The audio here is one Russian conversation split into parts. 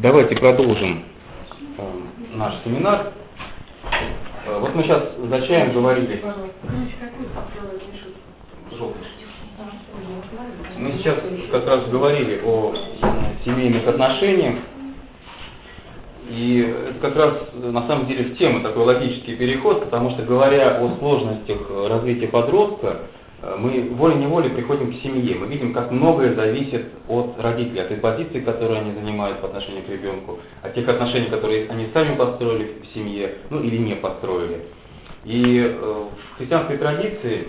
Давайте продолжим э, наш семинар. Э, вот мы сейчас за чаем говорили. Мы сейчас как раз говорили о семейных отношениях. И это как раз на самом деле в тему такой логический переход, потому что говоря о сложностях развития подростка, мы волей-неволей приходим к семье. Мы видим, как многое зависит от родителей, от той позиции, которую они занимают по отношению к ребенку, от тех отношений, которые они сами построили в семье, ну или не построили. И э, в христианской традиции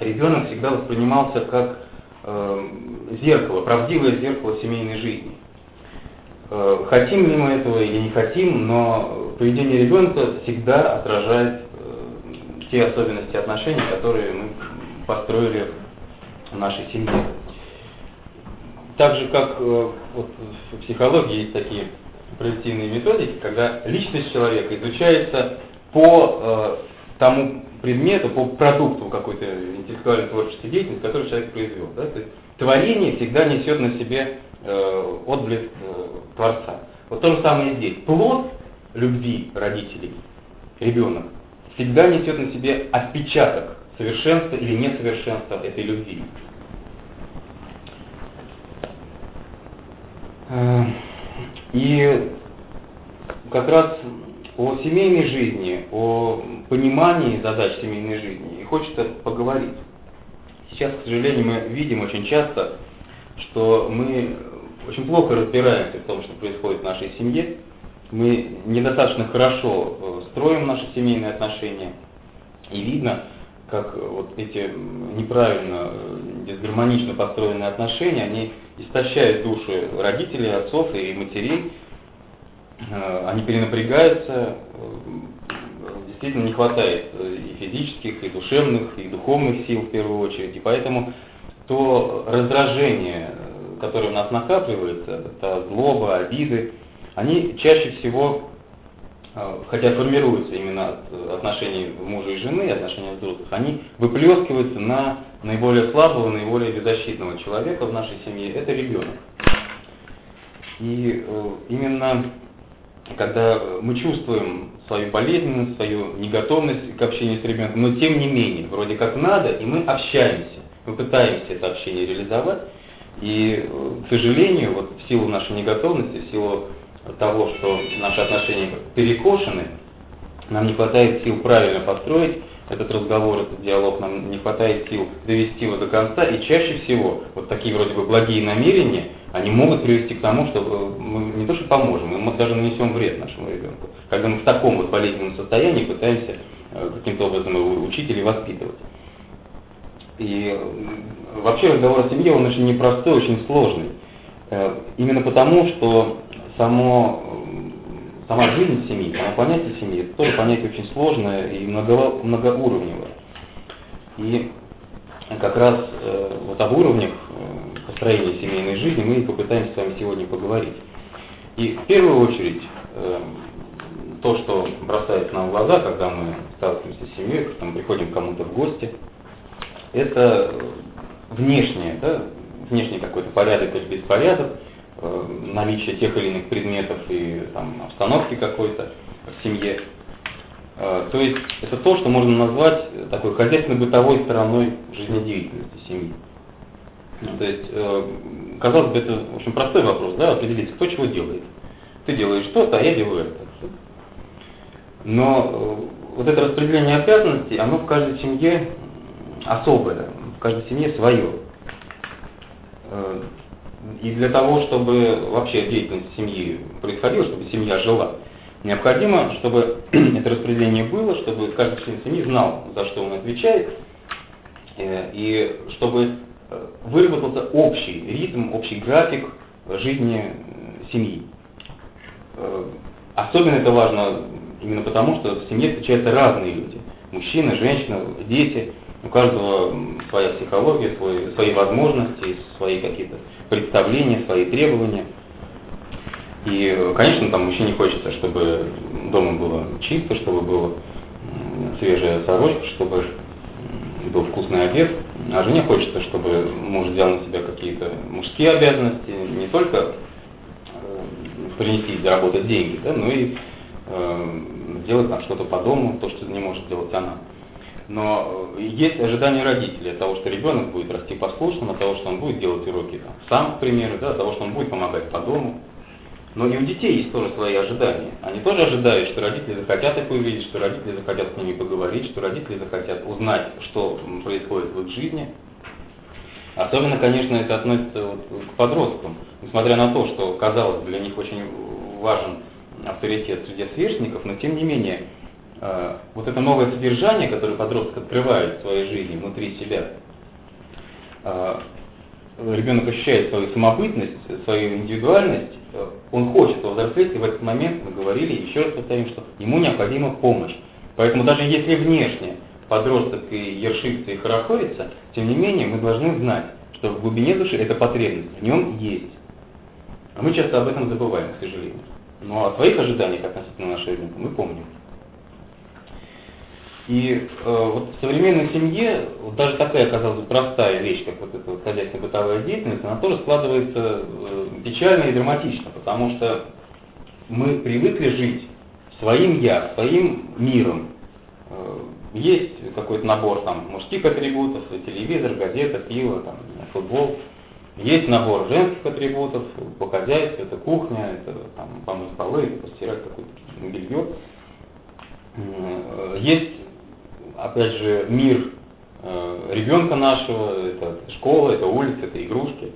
ребенок всегда воспринимался как э, зеркало, правдивое зеркало семейной жизни. Э, хотим ли мы этого или не хотим, но поведение ребенка всегда отражает э, те особенности отношений, которые мы построили в нашей семье. Так же, как э, вот, в психологии есть такие проективные методики, когда личность человека изучается по э, тому предмету, по продукту какой-то интеллектуальной творческой деятельности, который человек произвел. Да? То есть творение всегда несет на себе э, отблеск э, Творца. Вот то же самое здесь. Плод любви родителей, ребенок, всегда несет на себе отпечаток совершенство или несовершенство этой любви. Э, и как раз о семейной жизни, о понимании задач семейной жизни и хочется поговорить. Сейчас, к сожалению, мы видим очень часто, что мы очень плохо разбираемся в том, что происходит в нашей семье. Мы недостаточно хорошо э, строим наши семейные отношения. И видно, как вот эти неправильно, дисгармонично построенные отношения, они истощают души родителей, отцов и матерей, э, они перенапрягаются, э, действительно не хватает и физических, и душевных, и духовных сил в первую очередь, и поэтому то раздражение, которое у нас накапливается, это злоба, обиды, они чаще всего хотя формируются именно от э, отношений мужа и жены, отношения взрослых, они выплескиваются на наиболее слабого, наиболее беззащитного человека в нашей семье, это ребенок. И э, именно когда мы чувствуем свою болезненность, свою неготовность к общению с ребенком, но тем не менее, вроде как надо, и мы общаемся, мы пытаемся это общение реализовать, и, э, к сожалению, вот в силу нашей неготовности, в силу того, что наши отношения перекошены, нам не хватает сил правильно построить этот разговор, этот диалог, нам не хватает сил довести его до конца, и чаще всего вот такие вроде бы благие намерения, они могут привести к тому, что э, мы не то что поможем, мы даже нанесем вред нашему ребенку, когда мы в таком вот болезненном состоянии пытаемся э, каким-то образом его учить или воспитывать. И вообще разговор о семье, он очень непростой, очень сложный. Э, именно потому, что само, сама жизнь семьи, само понятие семьи, это тоже понятие очень сложное и много, многоуровневое. И как раз э, вот об уровнях э, построения семейной жизни мы и попытаемся с вами сегодня поговорить. И в первую очередь э, то, что бросается нам в глаза, когда мы сталкиваемся с семьей, когда мы приходим к кому-то в гости, это внешнее, да, внешний какой-то порядок или беспорядок, наличие тех или иных предметов и там, обстановки какой-то в семье. Э, то есть это то, что можно назвать такой хозяйственно-бытовой стороной жизнедеятельности семьи. То есть, э, казалось бы, это очень простой вопрос, да, определить, кто чего делает. Ты делаешь что-то, а я делаю это. Но вот это распределение обязанностей, оно в каждой семье особое, в каждой семье свое. И для того, чтобы вообще деятельность семьи происходила, чтобы семья жила, необходимо, чтобы это распределение было, чтобы каждый член семьи знал, за что он отвечает, э, и чтобы э, выработался общий ритм, общий график жизни э, семьи. Особенно это важно именно потому, что в семье встречаются разные люди. Мужчины, женщины, дети. У каждого своя психология, свой, свои возможности, свои какие-то представления, свои требования. И, конечно, там мужчине хочется, чтобы дома было чисто, чтобы была свежая сорочка, чтобы был вкусный обед. А жене хочется, чтобы муж взял на себя какие-то мужские обязанности, не только э, принести, заработать деньги, да, ну и э, сделать там что-то по дому, то, что не может сделать она. Но э, есть ожидания родителей от того, что ребенок будет расти послушным, от того, что он будет делать уроки там, сам, к примеру, да, от того, что он будет помогать по дому. Но и у детей есть тоже свои ожидания. Они тоже ожидают, что родители захотят их увидеть, что родители захотят с ними поговорить, что родители захотят узнать, что происходит в их жизни. Особенно, конечно, это относится вот к подросткам. Несмотря на то, что, казалось, для них очень важен авторитет среди сверстников, но тем не менее, вот это новое содержание, которое подросток открывает в своей жизни внутри себя, э, ребенок ощущает свою самобытность, свою индивидуальность, э, он хочет повзрослеть, и в этот момент мы говорили, еще раз повторим, что ему необходима помощь. Поэтому даже если внешне подросток и ершится и хорохорится, тем не менее мы должны знать, что в глубине души эта потребность в нем есть. А мы часто об этом забываем, к сожалению. Но о своих ожиданиях относительно нашего ребенка мы помним. И э, вот в современной семье вот даже такая, казалось бы, простая вещь, как вот эта вот хозяйственно-бытовая деятельность, она тоже складывается э, печально и драматично, потому что мы привыкли жить своим я, своим миром. Э, есть какой-то набор там мужских атрибутов, телевизор, газета, пиво, там, футбол. Есть набор женских атрибутов, по хозяйству, это кухня, это там, помыть полы, постирать какое-то белье. Э, есть, опять же, мир э, ребенка нашего, это школа, это улица, это игрушки.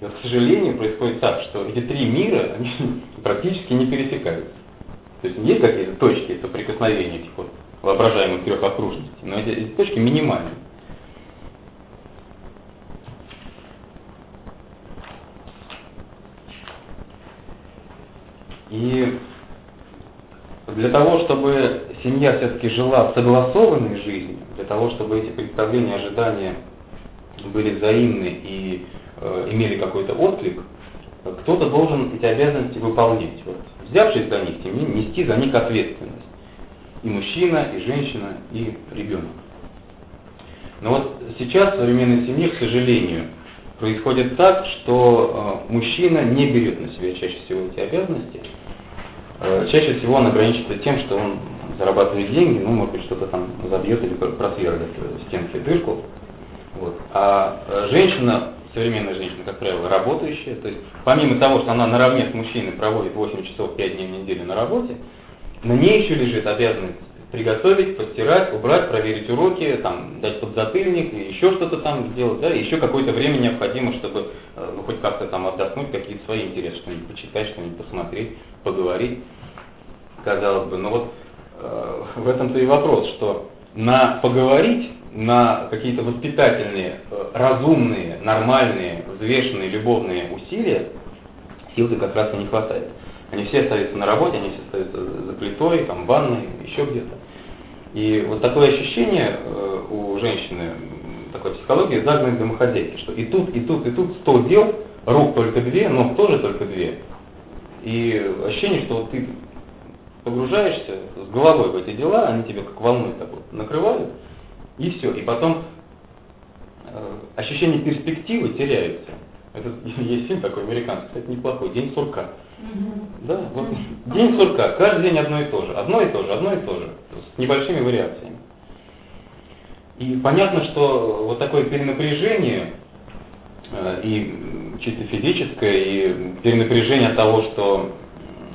И вот, к сожалению, происходит так, что эти три мира, они практически не пересекаются. То есть есть какие-то точки соприкосновения этих вот воображаемых трех окружностей, но эти, эти точки минимальны. И для того, чтобы семья все-таки жила согласованной жизнью, для того, чтобы эти представления, ожидания были взаимны и э, имели какой-то отклик, кто-то должен эти обязанности выполнять. Вот, взявшись за них, семьи, нести за них ответственность. И мужчина, и женщина, и ребенок. Но вот сейчас в современной семье, к сожалению, происходит так, что э, мужчина не берет на себя чаще всего эти обязанности. Э, чаще всего он ограничивается тем, что он зарабатывает деньги, ну, может быть, что-то там забьет или просверлит стенки дырку. Вот. А э, женщина, современная женщина, как правило, работающая, то есть помимо того, что она наравне с мужчиной проводит 8 часов 5 дней в неделю на работе, на ней еще лежит обязанность приготовить, постирать, убрать, проверить уроки, там, дать подзатыльник, еще что-то там сделать, да, еще какое-то время необходимо, чтобы э, ну, хоть как-то там отдохнуть, какие-то свои интересы, что-нибудь почитать, что-нибудь посмотреть, поговорить, казалось бы. Но вот э, в этом-то и вопрос, что на поговорить, на какие-то воспитательные, э, разумные, нормальные, взвешенные, любовные усилия сил-то как раз и не хватает. Они все остаются на работе, они все остаются за плитой, там, в ванной, еще где-то. И вот такое ощущение э, у женщины, такой психологии, загнанной домохозяйки, что и тут, и тут, и тут сто дел, рук только две, ног тоже только две. И ощущение, что вот ты погружаешься с головой в эти дела, они тебя как волной так вот накрывают, и все. И потом э, ощущение перспективы теряется. Это есть фильм такой американский, кстати, неплохой, «День сурка». Да, вот день сурка, каждый день одно и то же, одно и то же, одно и то же, с небольшими вариациями. И понятно, что вот такое перенапряжение э, и чисто физическое, и перенапряжение от того, что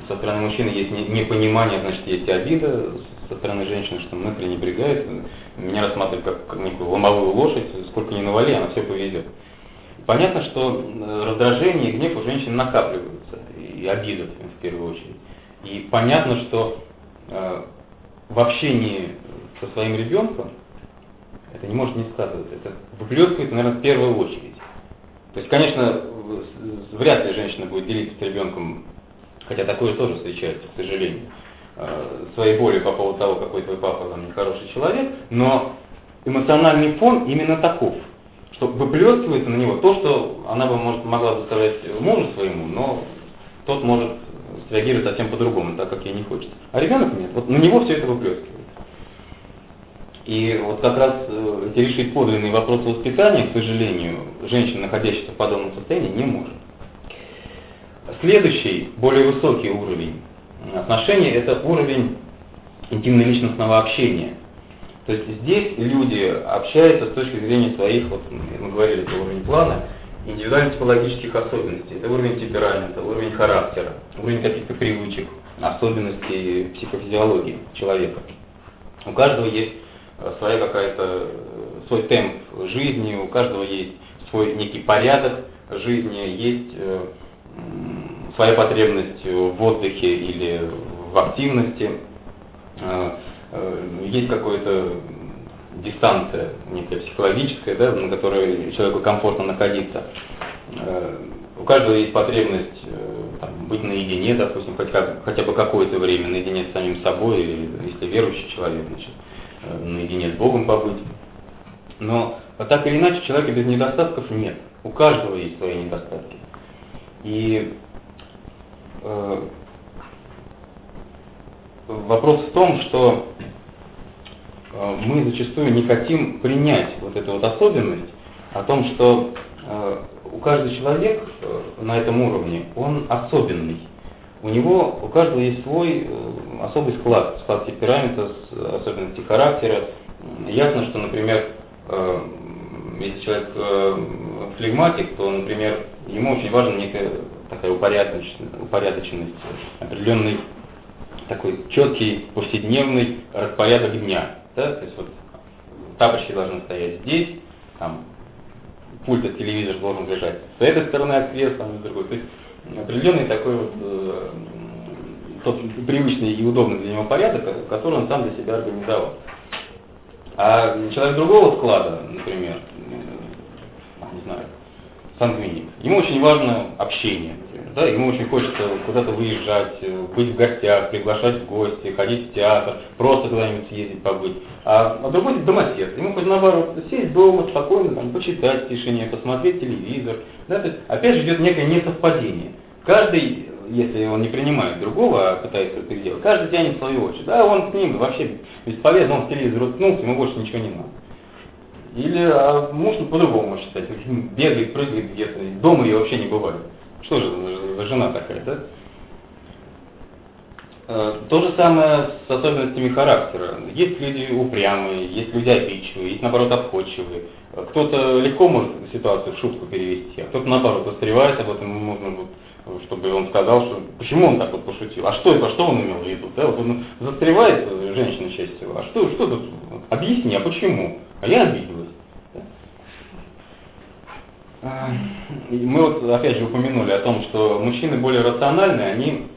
со стороны мужчины есть непонимание, значит, есть обида, со стороны женщины, что мы пренебрегает, меня рассматривают как некую ломовую лошадь, сколько ни навали, она все повезет. Понятно, что э, раздражение и гнев у женщин накапливаются, и обида в первую очередь. И понятно, что э, в общении со своим ребенком это не может не складываться. Это выплескивается, наверное, в первую очередь. То есть, конечно, вряд ли женщина будет делиться с ребенком, хотя такое тоже встречается, к сожалению, э, своей болью по поводу того, какой твой папа там нехороший человек, но эмоциональный фон именно таков – что выплескивается на него то, что она бы может, могла заставлять мужу своему, но тот может среагировать совсем по-другому, так как ей не хочется. А ребенок нет, вот на него все это выплескивается. И вот как раз э, решить подлинные вопросы воспитания, к сожалению, женщина, находящаяся в подобном состоянии, не может. следующий, более высокий уровень отношений – это уровень интимно-личностного общения. То есть здесь люди общаются с точки зрения своих, вот мы говорили, это уровень плана, индивидуально-психологических особенностей. Это уровень темперамента, уровень характера, уровень каких-то привычек, особенностей психофизиологии человека. У каждого есть э, своя какая-то, э, свой темп жизни, у каждого есть свой некий порядок жизни, есть э, своя потребность в отдыхе или в активности, есть какое-то дистанция некая психологическая, да, на которой человеку комфортно находиться. Э, у каждого есть потребность э, там, быть наедине, допустим, хотя, хотя бы какое-то время наедине с самим собой, или если верующий человек, значит, э, наедине с Богом побыть. Но так или иначе, человека без недостатков нет. У каждого есть свои недостатки. И э, вопрос в том, что мы зачастую не хотим принять вот эту вот особенность о том, что э, у каждого человек э, на этом уровне, он особенный. У него, у каждого есть свой особый склад, склад темперамента, особенности характера. Ясно, что, например, если человек флегматик, то, например, ему очень важна некая такая упорядоченность, упорядоченность определенный такой четкий повседневный распорядок дня. Да? То есть вот тапочки должны стоять здесь, там пульт от телевизора должен лежать с этой стороны от кресла, а с другой. То есть определенный такой вот э, тот привычный и удобный для него порядок, который он сам для себя организовал. А человек другого склада, например, э, не знаю, сангвиник, ему очень важно общение. Да, ему очень хочется куда-то выезжать, э, быть в гостях, приглашать в гости, ходить в театр, просто куда-нибудь съездить побыть. А, а другой домосед, ему хоть наоборот сесть дома, спокойно там, почитать в тишине, посмотреть телевизор. Да, то есть, опять же идет некое несовпадение. Каждый, если он не принимает другого, а пытается это сделать, каждый тянет свою очередь. Да, он с ним вообще бесполезно, он в телевизор уткнулся, ему больше ничего не надо. Или а муж по-другому считать, бегает, прыгает где-то, дома ее вообще не бывает. Что же за жена такая, да? Э, то же самое с особенностями характера. Есть люди упрямые, есть люди обидчивые, есть наоборот обходчивые. Кто-то легко может ситуацию в шутку перевести, а кто-то наоборот застревает об этом, можно вот, чтобы он сказал, что почему он так вот пошутил, а что это, что он имел в виду, да, вот он застревает женщина чаще всего, а что, что тут, объясни, а почему, а я обиделась. Мы вот опять же упомянули о том, что мужчины более рациональные, они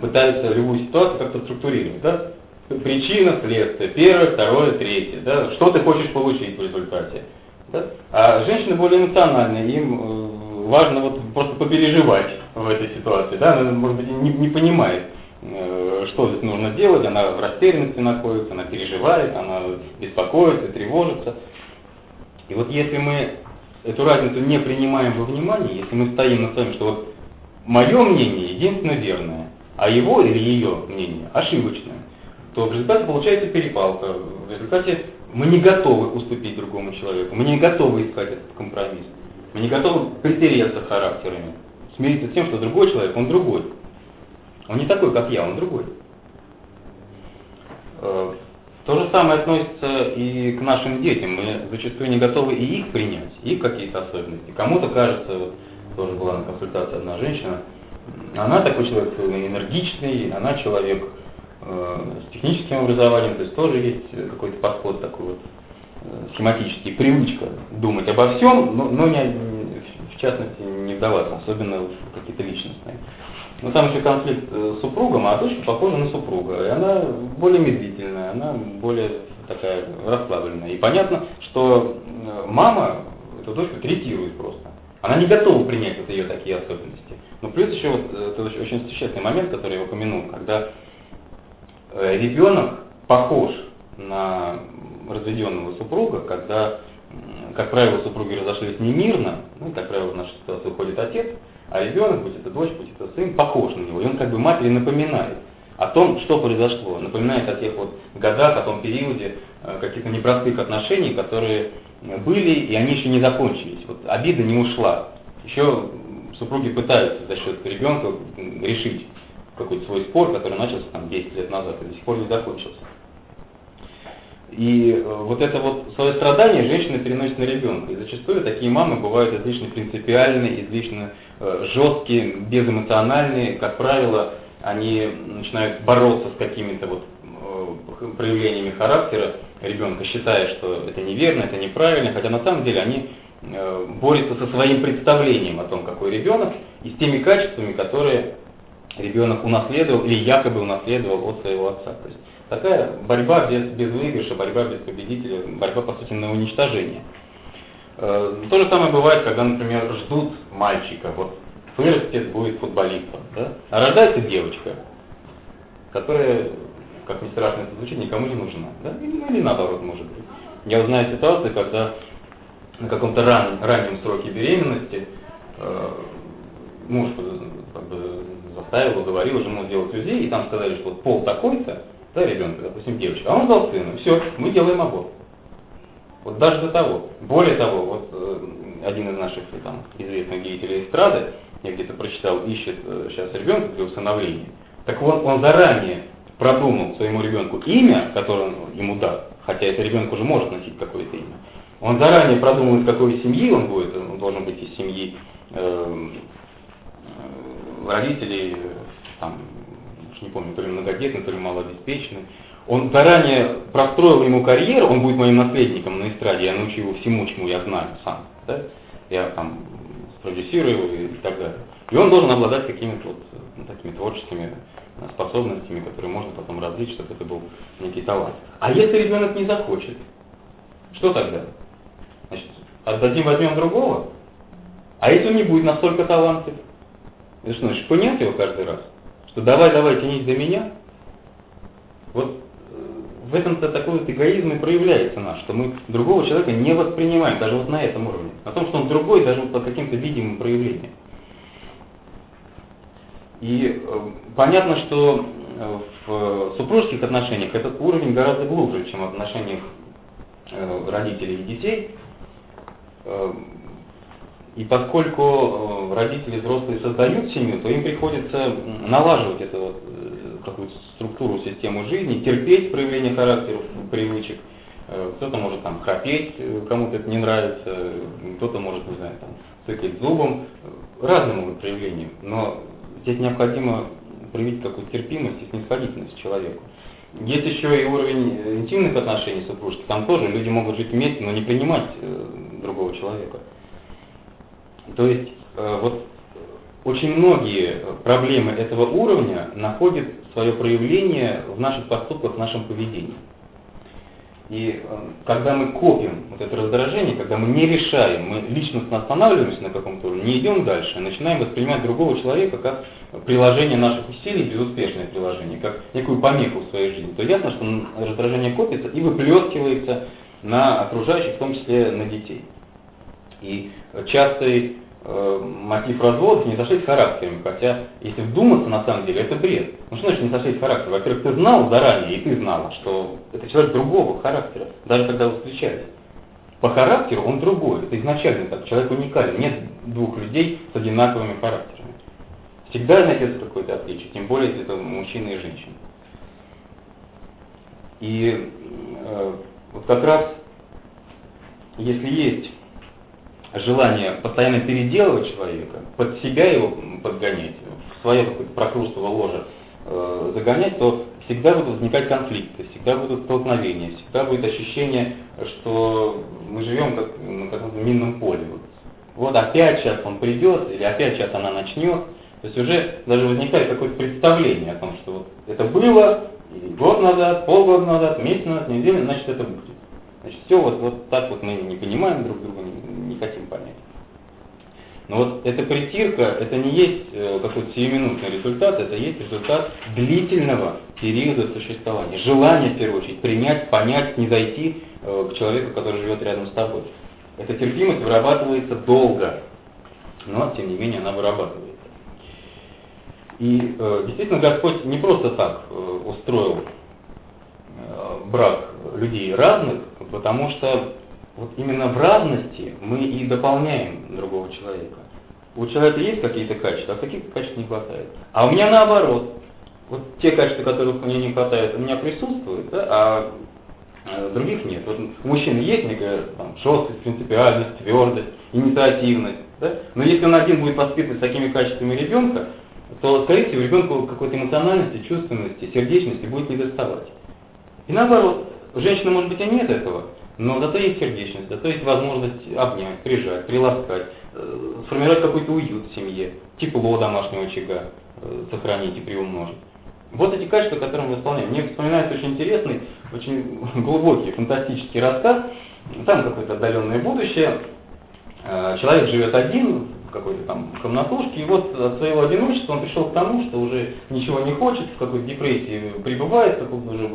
пытаются любую ситуацию как-то структурировать. Да? Причина, следствие, первое, второе, третье. Да? Что ты хочешь получить в результате. Да? А женщины более эмоциональные, им э, важно вот просто побереживать в этой ситуации. Да? Она, может быть, не, не понимает, э, что здесь нужно делать, она в растерянности находится, она переживает, она беспокоится, тревожится. И вот если мы эту разницу не принимаем во внимание, если мы стоим на своем, что вот мое мнение единственно верное, а его или ее мнение ошибочное, то в результате получается перепалка. В результате мы не готовы уступить другому человеку, мы не готовы искать этот компромисс, мы не готовы притереться характерами, смириться с тем, что другой человек, он другой. Он не такой, как я, он другой. То же самое относится и к нашим детям. Мы зачастую не готовы и их принять, и какие-то особенности. Кому-то кажется, вот, тоже была на консультации одна женщина, она такой человек энергичный, она человек э, с техническим образованием, то есть тоже есть какой-то подход такой вот э, схематический, привычка думать обо всем, но, но не, в частности не вдаваться, особенно в какие-то личностные. Но там еще конфликт э, с супругом, а дочка похожа на супруга. И она более медлительная, она более такая расслабленная. И понятно, что э, мама эту дочку третирует просто. Она не готова принять вот ее такие особенности. Но плюс еще вот э, это очень существенный момент, который я упомянул, когда ребенок похож на разведенного супруга, когда, как правило, супруги разошлись немирно, ну, как правило, в нашей ситуации уходит отец, а ребенок, будь это дочь, будь это сын, похож на него. И он как бы матери напоминает о том, что произошло. Напоминает о тех вот годах, о том периоде э, каких-то непростых отношений, которые были, и они еще не закончились. Вот обида не ушла. Еще супруги пытаются за счет ребенка решить какой-то свой спор, который начался там 10 лет назад и до сих пор не закончился. И э, вот это вот свое страдание женщина переносит на ребенка. И зачастую такие мамы бывают излишне принципиальные, излишне э, жесткие, безэмоциональные. Как правило, они начинают бороться с какими-то вот э, проявлениями характера ребенка, считая, что это неверно, это неправильно, хотя на самом деле они борются со своим представлением о том, какой ребенок, и с теми качествами, которые ребенок унаследовал или якобы унаследовал от своего отца. То есть такая борьба без, без выигрыша, борьба без победителя, борьба, по сути, на уничтожение. Э, то же самое бывает, когда, например, ждут мальчика, вот вырастет, будет футболистом, да? а рождается девочка, которая, как ни страшно это звучит, никому не нужна, да? или, или наоборот, может быть. Я знаю ситуации, когда на каком-то ран, раннем сроке беременности э, муж как бы, заставил, уговорил жену сделать УЗИ, и там сказали, что вот пол такой-то, да, ребенка, допустим, девочка, а он дал сына, все, мы делаем аборт. Вот даже до того. Более того, вот э, один из наших там, известных деятелей эстрады, я где-то прочитал, ищет э, сейчас ребенка для усыновления. Так вот, он заранее продумал своему ребенку имя, которое он ему даст, хотя этот ребенок уже может носить какое-то имя. Он заранее продумал, из какой семьи он будет, он должен быть из семьи э, родителей, там, не помню, то ли многодетный, то ли малообеспеченный. Он заранее простроил ему карьеру, он будет моим наследником на эстраде, я научу его всему, чему я знаю сам. Да? Я там спродюсирую его и так далее. И он должен обладать какими-то вот ну, такими творческими способностями, которые можно потом развить, чтобы это был некий талант. А если ребенок не захочет, что тогда? Значит, отдадим, возьмем другого? А если он не будет настолько талантлив? Это что, значит, понять его каждый раз? Что давай, давай, тянись до меня? Вот в этом-то такой вот эгоизм и проявляется наш, что мы другого человека не воспринимаем, даже вот на этом уровне. О том, что он другой, даже вот по каким-то видимым проявлениям. И э, понятно, что э, в супружеских отношениях этот уровень гораздо глубже, чем в отношениях э, родителей и детей. Э, и поскольку э, родители взрослые создают семью, то им приходится налаживать эту вот, э, какую-то структуру, систему жизни, терпеть проявление характеров, привычек. Э, кто-то может там храпеть, кому-то это не нравится, кто-то может, не знаю, там, цыкать зубом. Разные могут проявления, но здесь необходимо проявить какую-то терпимость и снисходительность человеку. Есть еще и уровень интимных отношений супружеских. Там тоже люди могут жить вместе, но не принимать другого человека. То есть э, вот очень многие проблемы этого уровня находят свое проявление в наших поступках, в нашем поведении. И э, когда мы копим вот это раздражение, когда мы не решаем, мы личностно останавливаемся на каком-то уровне, не идем дальше, начинаем воспринимать другого человека как приложение наших усилий, безуспешное приложение, как некую помеху в своей жизни, то ясно, что раздражение копится и выплескивается на окружающих, в том числе на детей. И частый э, мотив разводов не сошлись характерами, хотя, если вдуматься, на самом деле, это бред. Ну что значит не сошлись характерами? Во-первых, ты знал заранее, и ты знала, что это человек другого характера, даже когда вы встречались. По характеру он другой, это изначально так, человек уникален, нет двух людей с одинаковыми характерами. Всегда найдется какое-то отличие, тем более, если это мужчина и женщина. И э, вот как раз, если есть желание постоянно переделывать человека, под себя его подгонять, в свое какое-то прокрустово ложе э, загонять, то всегда будут возникать конфликты, всегда будут столкновения, всегда будет ощущение, что мы живем как на каком-то минном поле. Вот, вот опять сейчас он придет, или опять сейчас она начнет. То есть уже даже возникает какое-то представление о том, что вот это было год назад, полгода назад, месяц назад, неделю, значит это будет. Значит, все вот, вот так вот мы не понимаем друг друга, хотим понять. Но вот эта притирка, это не есть э, какой-то сиюминутный результат, это есть результат длительного периода существования. Желание, в первую очередь, принять, понять, не зайти э, к человеку, который живет рядом с тобой. Эта терпимость вырабатывается долго, но, тем не менее, она вырабатывается. И э, действительно Господь не просто так э, устроил э, брак людей разных, потому что вот именно в разности мы и дополняем другого человека. у человека есть какие-то качества, а каких-то качеств не хватает. А у меня наоборот. Вот те качества, которых у меня не хватает, у меня присутствуют, да, а э, других нет. Вот у мужчины есть некая там, жесткость, принципиальность, твердость, инициативность. Да? Но если он один будет воспитывать с такими качествами ребенка, то, скорее всего, ребенку какой-то эмоциональности, чувственности, сердечности будет недоставать. И наоборот, у женщины, может быть, и нет этого, но зато есть сердечность, зато есть возможность обнять, прижать, приласкать, э, сформировать какой-то уют в семье, тепло домашнего очага э, сохранить и приумножить. Вот эти качества, которые мы исполняем. Мне вспоминается очень интересный, очень глубокий, фантастический рассказ. Там какое-то отдаленное будущее. Э, человек живет один какой-то там комнатушке, и вот от своего одиночества он пришел к тому, что уже ничего не хочет, в какой-то депрессии пребывает, в каком-то уже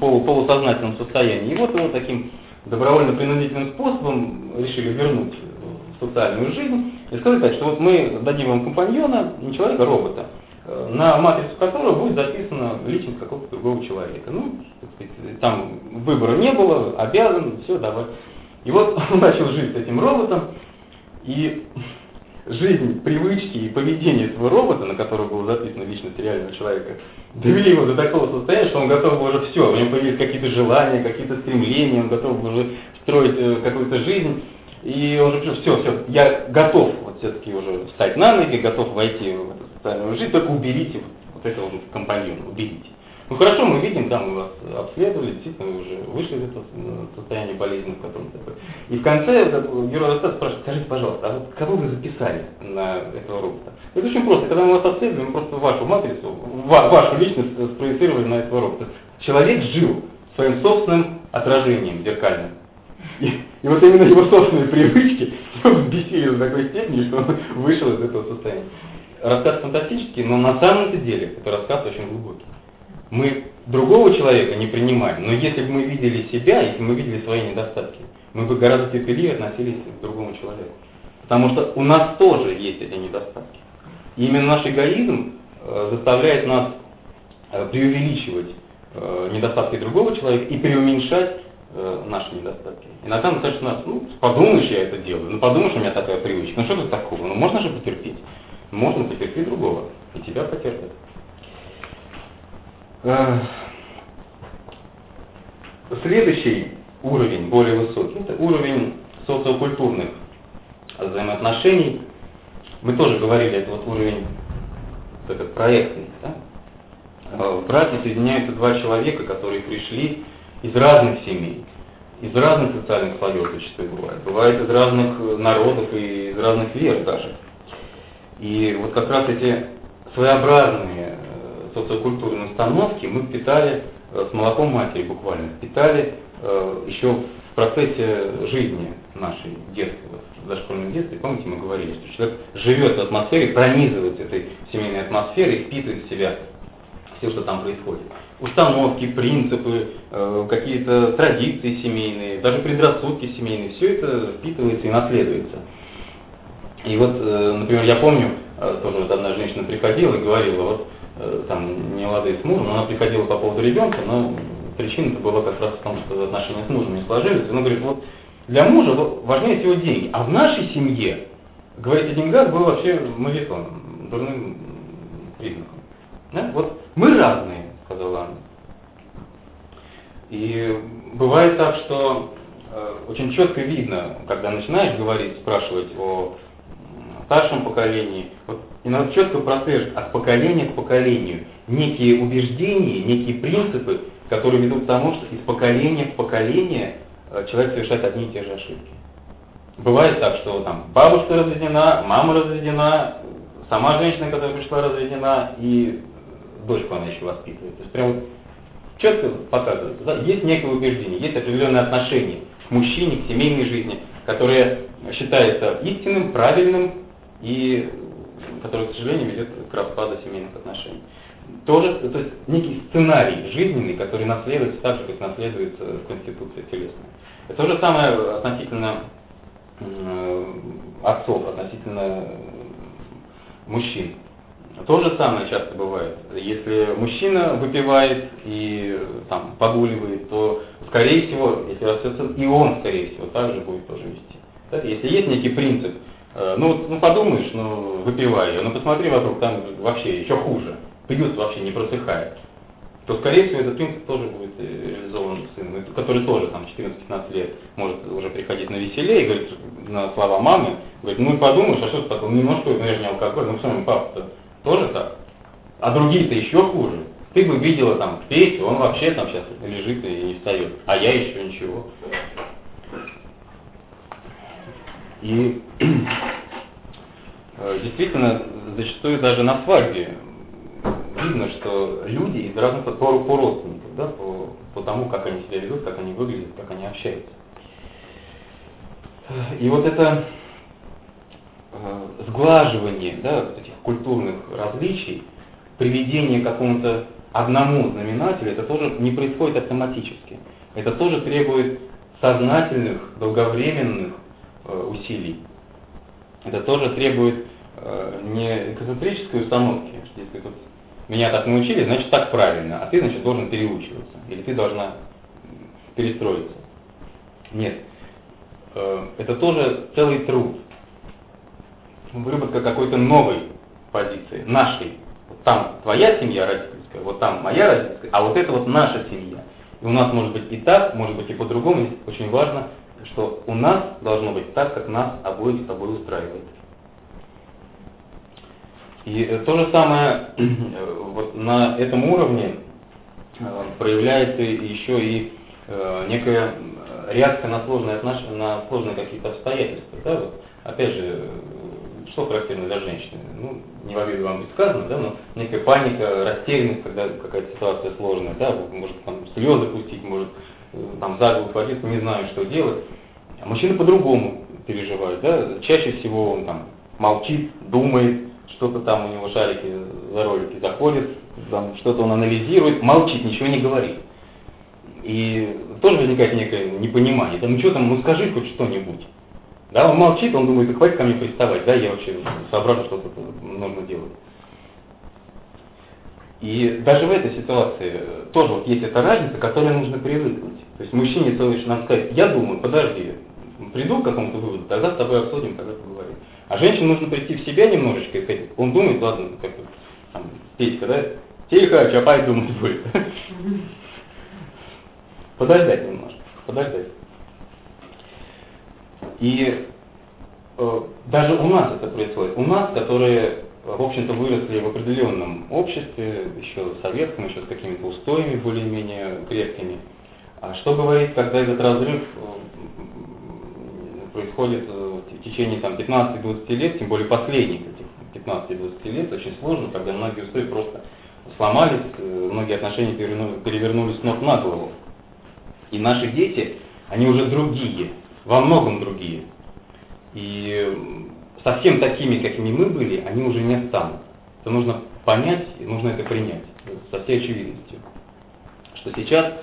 полу полусознательном состоянии. И вот его таким добровольно-принудительным способом решили вернуть в социальную жизнь и сказать так, что вот мы дадим вам компаньона, не человека, а робота. Э, на матрицу которого будет записана личность какого-то другого человека. Ну, сказать, там выбора не было, обязан, все, давай. И вот он начал жить с этим роботом, и жизнь, привычки и поведение этого робота, на которого было записано личность реального человека, довели его до такого состояния, что он готов был уже все, у него появились какие-то желания, какие-то стремления, он готов был уже строить э, какую-то жизнь, и он уже все, все, я готов вот все-таки уже встать на ноги, готов войти в эту социальную жизнь, только уберите вот этого компаньона, уберите. Ну хорошо, мы видим, там мы вас обследовали, действительно вы уже вышли из этого состояния болезни, в котором такой. И в конце герой рассказа спрашивает, скажите, пожалуйста, а вот кого вы записали на этого робота? Это очень просто. Когда мы вас обследовали, мы просто вашу матрицу, вашу личность спроецировали на этого робота. Человек жил своим собственным отражением зеркальным. И, и вот именно его собственные привычки его бесили до такой степени, что он вышел из этого состояния. Рассказ фантастический, но на самом деле это рассказ очень глубокий. Мы другого человека не принимаем, но если бы мы видели себя, если бы мы видели свои недостатки, мы бы гораздо терпеливее относились к другому человеку. Потому что у нас тоже есть эти недостатки. И именно наш эгоизм э, заставляет нас э, преувеличивать э, недостатки другого человека и преуменьшать э, наши недостатки. Иногда мы кажется, ну, подумаешь, я это делаю, ну, подумаешь, у меня такая привычка, ну, что тут такого, ну, можно же потерпеть. Можно потерпеть другого, и тебя потерпят. Э, следующий уровень, более высокий, это уровень социокультурных взаимоотношений. Мы тоже говорили, это вот уровень этот проектный. Да? Э, в браке соединяются два человека, которые пришли из разных семей, из разных социальных слоев зачастую бывает. Бывает из разных народов и из разных вер даже. И вот как раз эти своеобразные социокультурные установки мы питали э, с молоком матери буквально, питали э, еще в процессе жизни нашей в дошкольном детстве, помните, мы говорили, что человек живет в атмосфере, пронизывается этой семейной атмосферой, впитывает в себя все, что там происходит. Установки, принципы, э, какие-то традиции семейные, даже предрассудки семейные, все это впитывается и наследуется. И вот, например, я помню, тоже вот одна женщина приходила и говорила, вот там не молодые с мужем, она приходила по поводу ребенка, но причина была как раз в том, что отношения с мужем не сложились. Она говорит, вот для мужа важнее всего деньги, а в нашей семье говорить о деньгах было вообще мавитоном, дурным признаком. Да? Вот мы разные, сказала она. И бывает так, что э, очень четко видно, когда начинаешь говорить, спрашивать о старшем поколении, вот, и надо четко прослеживать от поколения к поколению некие убеждения, некие принципы, которые ведут к тому, что из поколения в поколение э, человек совершает одни и те же ошибки. Бывает так, что там бабушка разведена, мама разведена, сама женщина, которая пришла, разведена, и дочку она еще воспитывает. То есть прям четко показывается, да, есть некое убеждение, есть определенное отношение к мужчине, к семейной жизни, которое считается истинным, правильным, и который, к сожалению, ведет к распаду семейных отношений. Тоже, то есть некий сценарий жизненный, который наследуется так же, как наследуется в Конституции телесной. То же самое относительно э, отцов, относительно мужчин. То же самое часто бывает. Если мужчина выпивает и там погуливает, то, скорее всего, если растет сын, и он, скорее всего, также будет тоже вести. Если есть некий принцип Э, ну, вот, ну подумаешь, ну выпивай ее, ну посмотри вокруг, там вообще еще хуже. Пьют вообще не просыхает. То, скорее всего, этот принцип тоже будет э, реализован сыном, который тоже там 14-15 лет может уже приходить на веселее и говорит на слова мамы, говорит, ну подумаешь, а что такое, ну немножко, ну я же не алкоголь, ну что, папа тоже так. А другие-то еще хуже. Ты бы видела там Петю, он вообще там сейчас лежит и не встает, а я еще ничего. И э, действительно, зачастую даже на свадьбе видно, что люди из разных по, по родственников, да, по, по тому, как они себя ведут, как они выглядят, как они общаются. И вот это э, сглаживание да, вот этих культурных различий, приведение к какому-то одному знаменателю, это тоже не происходит автоматически. Это тоже требует сознательных, долговременных усилий. Это тоже требует э, не концентрической установки, если тут меня так научили, значит так правильно, а ты, значит, должен переучиваться, или ты должна перестроиться. Нет. Э, это тоже целый труд. Выработка какой-то новой позиции, нашей. Вот там твоя семья родительская, вот там моя родительская, а вот это вот наша семья. И у нас может быть и так, может быть и по-другому. Очень важно что у нас должно быть так, как нас обоих с тобой устраивает. И то же самое вот на этом уровне э, проявляется еще и э, некая реакция на сложные отношения, на сложные какие-то обстоятельства. Да? Вот, опять же, что характерно для женщины? Ну, не в обиду вам быть сказано, да, но некая паника, растерянность, когда какая-то ситуация сложная, да, может там слезы пустить, может там за голову хватиться, не знаю, что делать. А мужчины по-другому переживают, да, чаще всего он там молчит, думает, что-то там у него шарики за ролики заходят, там что-то он анализирует, молчит, ничего не говорит. И тоже возникает некое непонимание, да ну что там, ну скажи хоть что-нибудь. Да, он молчит, он думает, да хватит ко мне приставать, да, я вообще соображу, что тут нужно делать. И даже в этой ситуации тоже вот есть эта разница, к которой нужно привыкнуть. То есть мужчине то лишь надо сказать, я думаю, подожди, приду к какому-то выводу, тогда с тобой обсудим, тогда поговорим. А женщине нужно прийти в себя немножечко и сказать, он думает, ладно, как там, Петька, да, тихо, Чапай думать будет. Подождать немножко, подождать. И э, даже у нас это происходит. У нас, которые в общем-то, выросли в определенном обществе, еще советском, еще с какими-то устоями более-менее крепкими. А что говорить, когда этот разрыв э, происходит э, в течение там, 15-20 лет, тем более последних этих 15-20 лет, очень сложно, когда многие устои просто сломались, э, многие отношения перевернулись ног на голову. И наши дети, они уже другие, во многом другие. И совсем такими, какими мы были, они уже не станут. Это нужно понять и нужно это принять со всей очевидностью. Что сейчас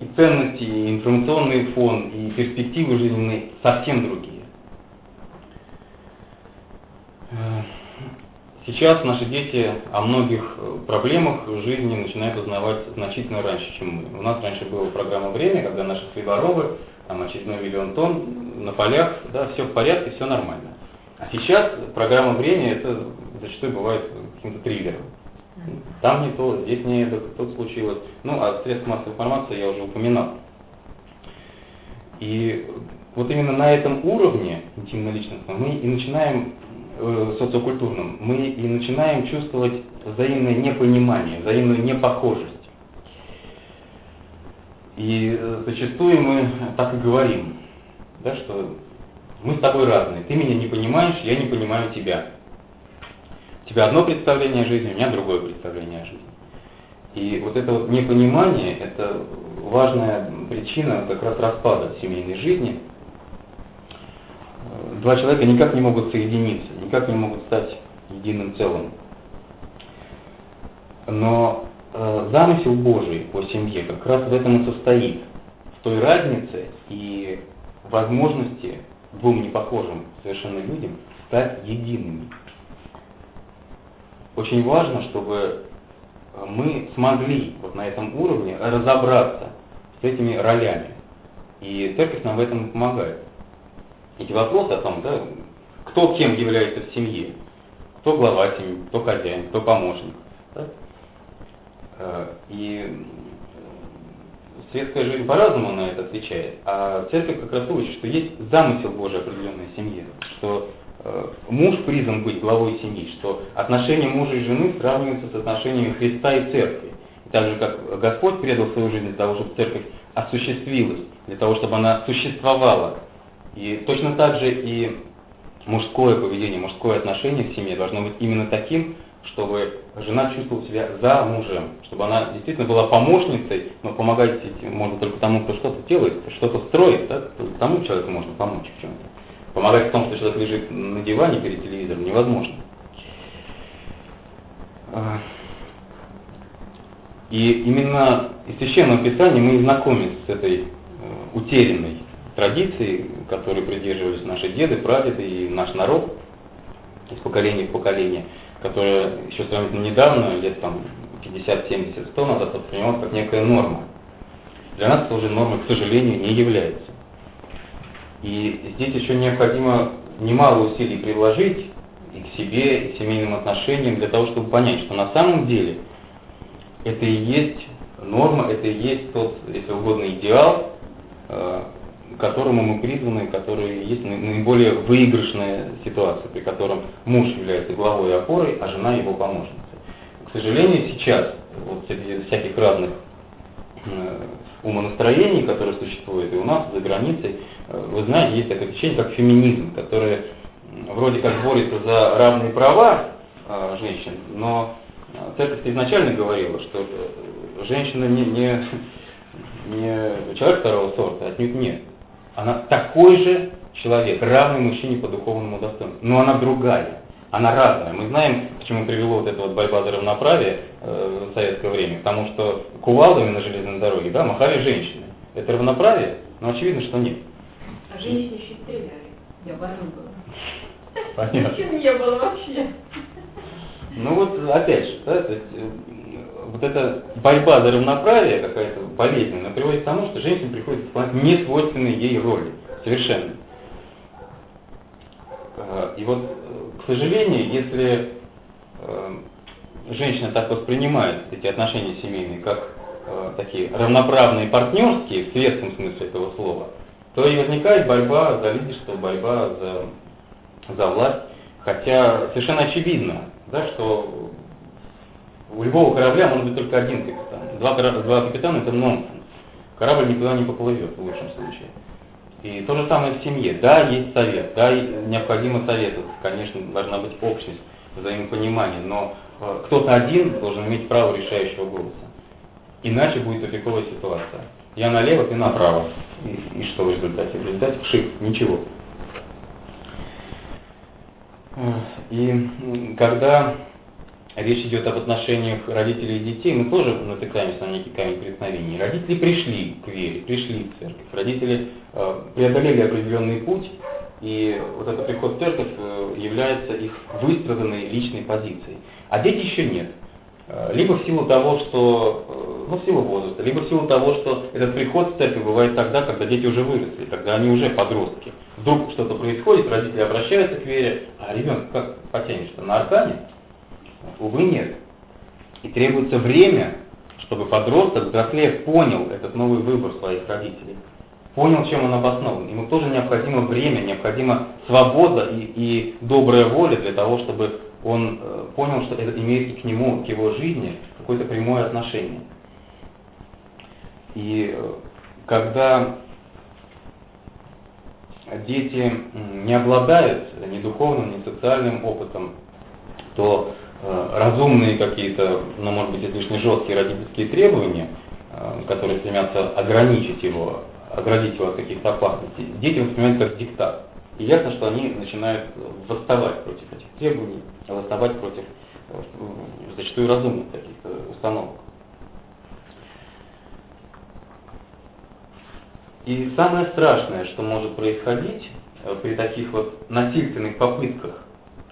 и ценности, и информационный фон, и перспективы жизненные совсем другие. Э, сейчас наши дети о многих э, проблемах жизни начинают узнавать значительно раньше, чем мы. У нас раньше была программа «Время», когда наши хлеборобы, там очередной миллион тонн на полях, да, все в порядке, все нормально. А сейчас программа времени это зачастую бывает каким-то триллером. Там не то, здесь не это, тут случилось. Ну, а средств массовой информации я уже упоминал. И вот именно на этом уровне интимно-личностном мы и начинаем, э, социокультурном, мы и начинаем чувствовать взаимное непонимание, взаимную непохожесть. И э, зачастую мы так и говорим, да, что мы с тобой разные. Ты меня не понимаешь, я не понимаю тебя. У тебя одно представление о жизни, у меня другое представление о жизни. И вот это вот непонимание, это важная причина как раз распада семейной жизни. Два человека никак не могут соединиться, никак не могут стать единым целым. Но э, замысел Божий по семье как раз в этом и состоит, в той разнице и возможности двум непохожим совершенно людям стать едиными. Очень важно, чтобы мы смогли вот на этом уровне разобраться с этими ролями. И церковь нам в этом помогает. Эти вопросы о том, да, кто кем является в семье. Кто глава семьи, кто хозяин, кто помощник. Да? Э, и светская жизнь по-разному на это отвечает, а церковь как раз учит, что есть замысел Божий определенной семье, что муж призван быть главой семьи, что отношения мужа и жены сравниваются с отношениями Христа и церкви. И так же, как Господь предал свою жизнь для того, чтобы церковь осуществилась, для того, чтобы она существовала. И точно так же и мужское поведение, мужское отношение к семье должно быть именно таким, чтобы жена чувствовала себя за мужем, чтобы она действительно была помощницей, но помогать можно только тому, кто что-то делает, что-то строит, да? тому человеку можно помочь в чем-то. Помогать в том, что человек лежит на диване перед телевизором, невозможно. А, и именно из Священного Писания мы и знакомимся с этой э, утерянной традицией, которой придерживались наши деды, прадеды и наш народ из поколения в поколение – которая еще сравнительно недавно, лет там 50, 70, 100 назад воспринималась как некая норма. Для нас это уже нормой, к сожалению, не является. И здесь еще необходимо немало усилий приложить и к себе, и к семейным отношениям, для того, чтобы понять, что на самом деле это и есть норма, это и есть тот, если угодно, идеал, э, к которому мы призваны, который есть наиболее выигрышная ситуация, при котором муж является главой и опорой, а жена его помощницей. К сожалению, сейчас, вот среди всяких разных э, умонастроений, которые существуют и у нас, и за границей, э, вы знаете, есть такое течение, как феминизм, которое вроде как борется за равные права э, женщин, но церковь изначально говорила, что женщина не, не, не человек второго сорта, отнюдь нет. Она такой же человек, равный мужчине по духовному достоинству, но она другая, она разная. Мы знаем, к чему привело вот это вот борьба за равноправие э, в советское время, потому что кувалдами на железной дороге, да, махали женщины. Это равноправие? Но очевидно, что нет. А женщины еще стреляли. Я армии была. Понятно. Мужчин не было вообще. Ну вот опять же, да, то есть э, вот эта борьба за равноправие какая-то болезненная приводит к тому, что женщине приходится исполнять несвойственные ей роли. Совершенно. Э, и вот, э, к сожалению, если э, женщина так воспринимает эти отношения семейные, как такие равноправные партнерские, в светском смысле этого слова, то и возникает борьба за лидерство, борьба за, за власть. Хотя совершенно очевидно, да, что у любого корабля может быть только один капитан. Два, два капитана это нонсенс. Корабль никуда не поплывет в лучшем случае. И то же самое в семье. Да, есть совет, да, необходимо советоваться. Конечно, должна быть общность, взаимопонимание, но э, кто-то один должен иметь право решающего голоса. Иначе будет тупиковая ситуация. Я налево, ты направо. И, и что в результате? В результате вшив, ничего. И когда речь идет об отношениях родителей и детей, мы тоже натыкаемся на некий камень преткновения. Родители пришли к вере, пришли в церковь. Родители э, преодолели определенный путь, и вот этот приход в церковь э, является их выстраданной личной позицией. А дети еще нет. Э, либо в силу того, что, э, ну, в силу возраста, либо в силу того, что этот приход в церковь бывает тогда, когда дети уже выросли, когда они уже подростки. Вдруг что-то происходит, родители обращаются к вере, а ребенок как потянешься на аркане, Увы, нет. И требуется время, чтобы подросток, взрослев, понял этот новый выбор своих родителей. Понял, чем он обоснован. Ему тоже необходимо время, необходима свобода и, и добрая воля для того, чтобы он э, понял, что это имеет к нему, к его жизни какое-то прямое отношение. И э, когда дети не обладают ни духовным, ни социальным опытом, то разумные какие-то, ну, может быть, излишне жесткие родительские требования, э, которые стремятся ограничить его, оградить его от каких-то опасностей, дети воспринимают как диктат. И ясно, что они начинают восставать против этих требований, восставать против э, зачастую разумных каких-то установок. И самое страшное, что может происходить при таких вот насильственных попытках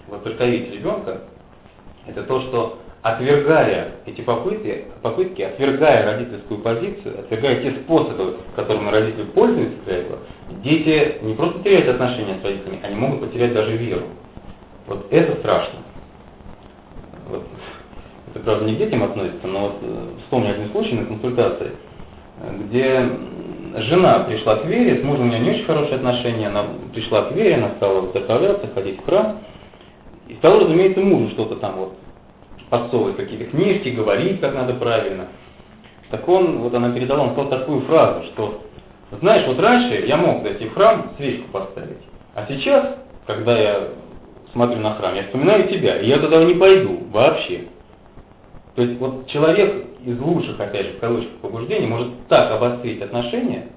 воцерковить ребенка, это то, что отвергая эти попытки, попытки, отвергая родительскую позицию, отвергая те способы, которыми родители пользуются для этого, дети не просто теряют отношения с родителями, они могут потерять даже веру. Вот это страшно. Вот. Это, правда, не к детям относится, но вот э, вспомню один случай на консультации, где жена пришла к Вере, с мужем у нее не очень хорошие отношения, она пришла к Вере, она стала заправляться, ходить в храм, и стала, разумеется, мужу что-то там вот подсовывать, какие-то книжки, говорить, как надо правильно. Так он, вот она передала, он сказал такую фразу, что, знаешь, вот раньше я мог зайти в храм, свечку поставить, а сейчас, когда я смотрю на храм, я вспоминаю тебя, и я туда не пойду вообще. То есть вот человек из лучших, опять же, в кавычках побуждений может так обострить отношения,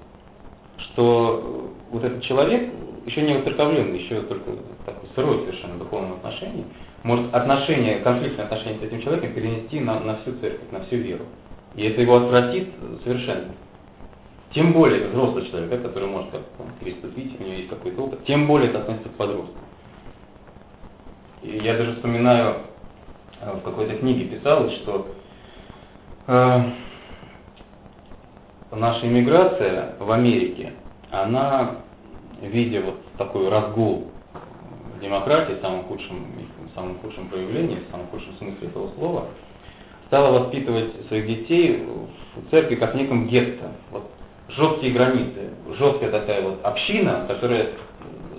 что вот этот человек, еще не воцерковленный, еще только такой сырой совершенно духовном отношении, может отношения, конфликтные отношения с этим человеком перенести на, на всю церковь, на всю веру. И это его отвратит совершенно. Тем более взрослый человек, да, который может как-то переступить, у него есть какой-то опыт, тем более это относится к подростку. И я даже вспоминаю, э, в какой-то книге писалось, что э, наша иммиграция в Америке, она, видя вот такой разгул демократии в самом худшем, в самом худшем проявлении, в самом худшем смысле этого слова, стала воспитывать своих детей в церкви как в неком гетто. Вот жесткие границы, жесткая такая вот община, которая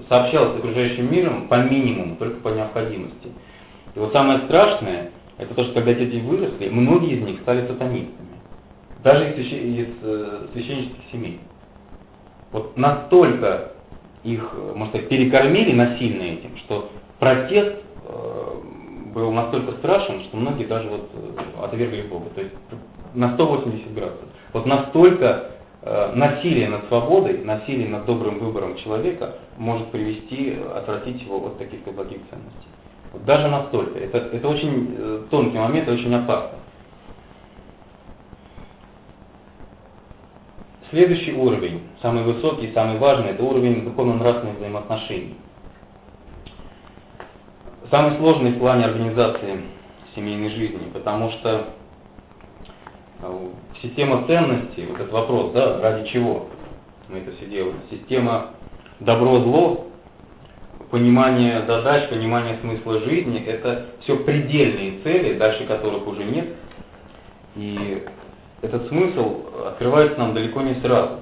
сообщалась с окружающим миром по минимуму, только по необходимости. И вот самое страшное, это то, что когда дети выросли, многие из них стали сатанистами. Даже из, из э, священнических семей. Вот настолько их, можно сказать, перекормили насильно этим, что протест э, был настолько страшен, что многие даже вот э, отвергли Бога. То есть на 180 градусов. Вот настолько Э, насилие над свободой, насилие над добрым выбором человека может привести, отвратить его от каких-то благих ценностей. Вот даже настолько. Это, это очень э, тонкий момент и очень опасно. Следующий уровень, самый высокий, самый важный, это уровень духовно-нравственных взаимоотношений. Самый сложный в плане организации семейной жизни, потому что э, система ценностей, вот этот вопрос, да, ради чего мы это все делаем, система добро-зло, понимание задач, понимание смысла жизни, это все предельные цели, дальше которых уже нет. И этот смысл открывается нам далеко не сразу.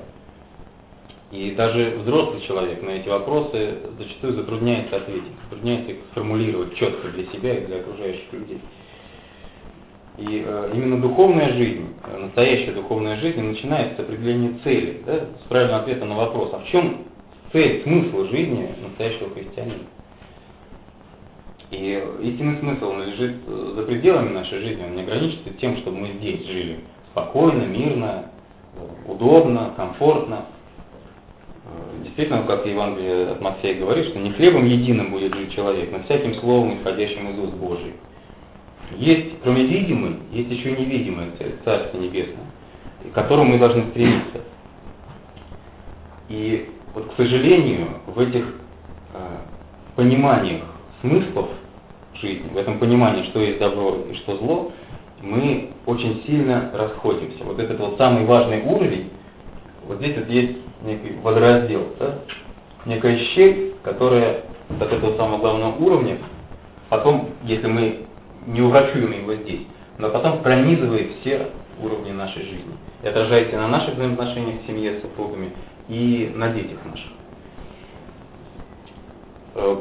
И даже взрослый человек на эти вопросы зачастую затрудняется ответить, затрудняется их сформулировать четко для себя и для окружающих людей. И э, именно духовная жизнь, э, настоящая духовная жизнь начинается с определения цели, да, с правильного ответа на вопрос, а в чем цель, смысл жизни настоящего христианина? И истинный смысл, он лежит э, за пределами нашей жизни, он не ограничится тем, чтобы мы здесь жили спокойно, мирно, удобно, комфортно. Действительно, как Евангелие от Матфея говорит, что не хлебом единым будет жить человек, но всяким словом, исходящим из уст Божьих. Есть, кроме видимой, есть еще цель, Царство Небесное, к которому мы должны стремиться. И вот, к сожалению, в этих э, пониманиях смыслов жизни, в этом понимании, что есть добро и что зло, мы очень сильно расходимся. Вот этот вот самый важный уровень, вот здесь вот есть некий водораздел, да? некая щель, которая от этого самого главного уровня, потом, если мы не уврачуем его здесь, но потом пронизывает все уровни нашей жизни и отражается на наших взаимоотношениях в семье с супругами и на детях наших. Э,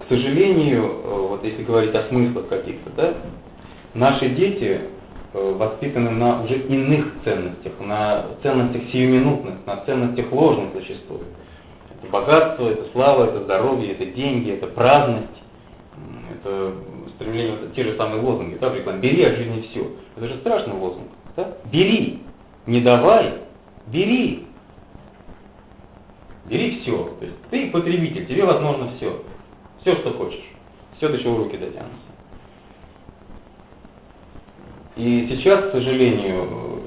к сожалению, э, вот если говорить о смыслах каких-то, да, наши дети э, воспитаны на уже иных ценностях, на ценностях сиюминутных, на ценностях ложных зачастую. Это богатство, это слава, это здоровье, это деньги, это праздность, это стремление, вот, те же самые лозунги, да, в бери от жизни все. Это же страшный лозунг, да? Бери, не давай, бери. Бери все. То есть ты потребитель, тебе возможно все. Все, что хочешь. Все до чего руки дотянутся. И сейчас, к сожалению,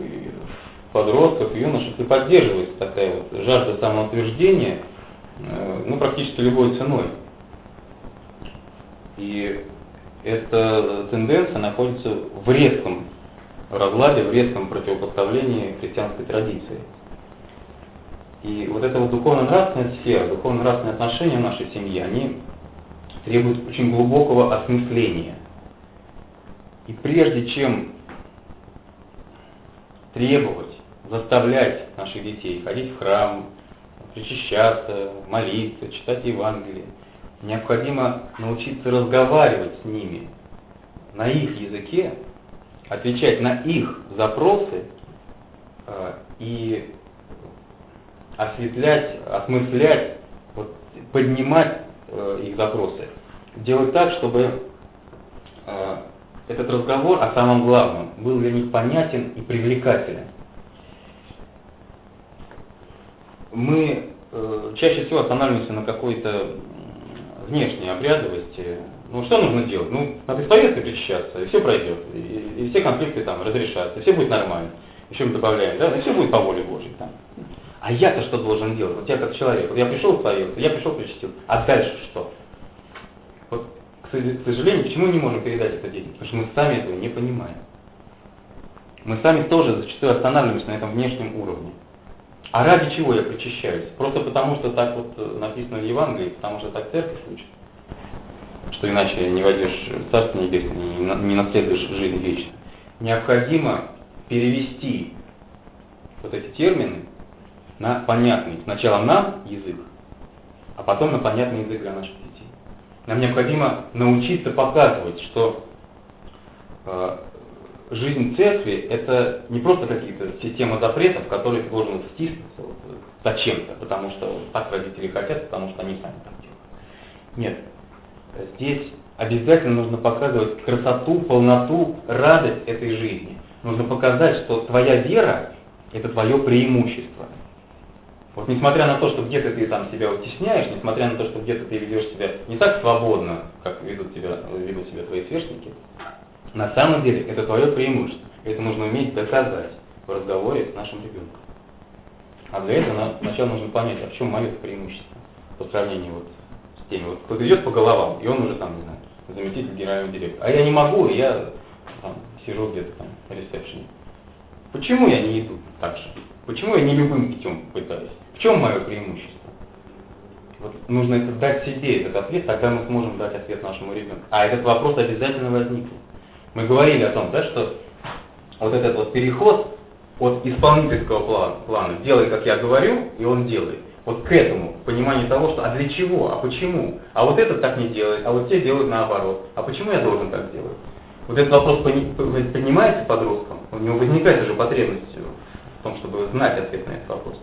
подростков, юношей и поддерживается такая вот жажда самоутверждения, э, ну, практически любой ценой. И эта тенденция находится в резком разладе, в резком противопоставлении христианской традиции. И вот эта вот духовно-нравственная сфера, духовно-нравственные отношения в нашей семье, они требует очень глубокого осмысления. И прежде чем требовать, заставлять наших детей ходить в храм, причащаться, молиться, читать Евангелие, необходимо научиться разговаривать с ними на их языке, отвечать на их запросы э, и осветлять, осмыслять, вот, поднимать э, их запросы, делать так, чтобы э, этот разговор о самом главном был для них понятен и привлекателен. Мы э, чаще всего останавливаемся на какой-то внешней обрядовости. Ну, что нужно делать? Ну, надо исповедаться причащаться, и все пройдет, и, и все конфликты там разрешатся, и все будет нормально. Еще мы добавляем, да, и все будет по воле Божьей там. А я-то что должен делать? Вот я как человек, вот я пришел исповедоваться, я пришел причастил, а дальше что? К сожалению, почему мы не можем передать это детям? Потому что мы сами этого не понимаем. Мы сами тоже зачастую останавливаемся на этом внешнем уровне. А ради чего я причащаюсь? Просто потому, что так вот э, написано в Евангелии, потому что так церковь учит. Что иначе не войдешь в Царство Небесное, не наследуешь жизнь вечную. Необходимо перевести вот эти термины на понятный, сначала нам язык, а потом на понятный язык для наших детей. Нам необходимо научиться показывать, что э, жизнь церкви это не просто какие-то системы запретов, которые ты должен вот, зачем-то, потому что вот, так родители хотят, потому что они сами так делают. Нет. Здесь обязательно нужно показывать красоту, полноту, радость этой жизни. Нужно показать, что твоя вера – это твое преимущество. Вот несмотря на то, что где-то ты там себя утесняешь, несмотря на то, что где-то ты ведешь себя не так свободно, как ведут себя, ведут себя твои сверстники, на самом деле это твое преимущество. Это нужно уметь доказать в разговоре с нашим ребенком. А для этого сначала нужно понять, а в чем мое преимущество по сравнению вот с теми. Вот кто-то идет по головам, и он уже там, не знаю, заместитель генерального директора. А я не могу, я там, сижу где-то там на ресепшене. Почему я не иду так же? Почему я не любым путем пытаюсь? В чем мое преимущество? Вот нужно это дать себе этот ответ, тогда мы сможем дать ответ нашему ребенку. А этот вопрос обязательно возникнет. Мы говорили о том, да, что вот этот вот переход от исполнительского плана, плана «делай, как я говорю», и он делает, вот к этому, пониманию того, что а для чего, а почему, а вот этот так не делает, а вот те делают наоборот, а почему я должен так делать? Вот этот вопрос поднимается подростком, у него возникает уже потребность в том, чтобы знать ответ на этот вопрос.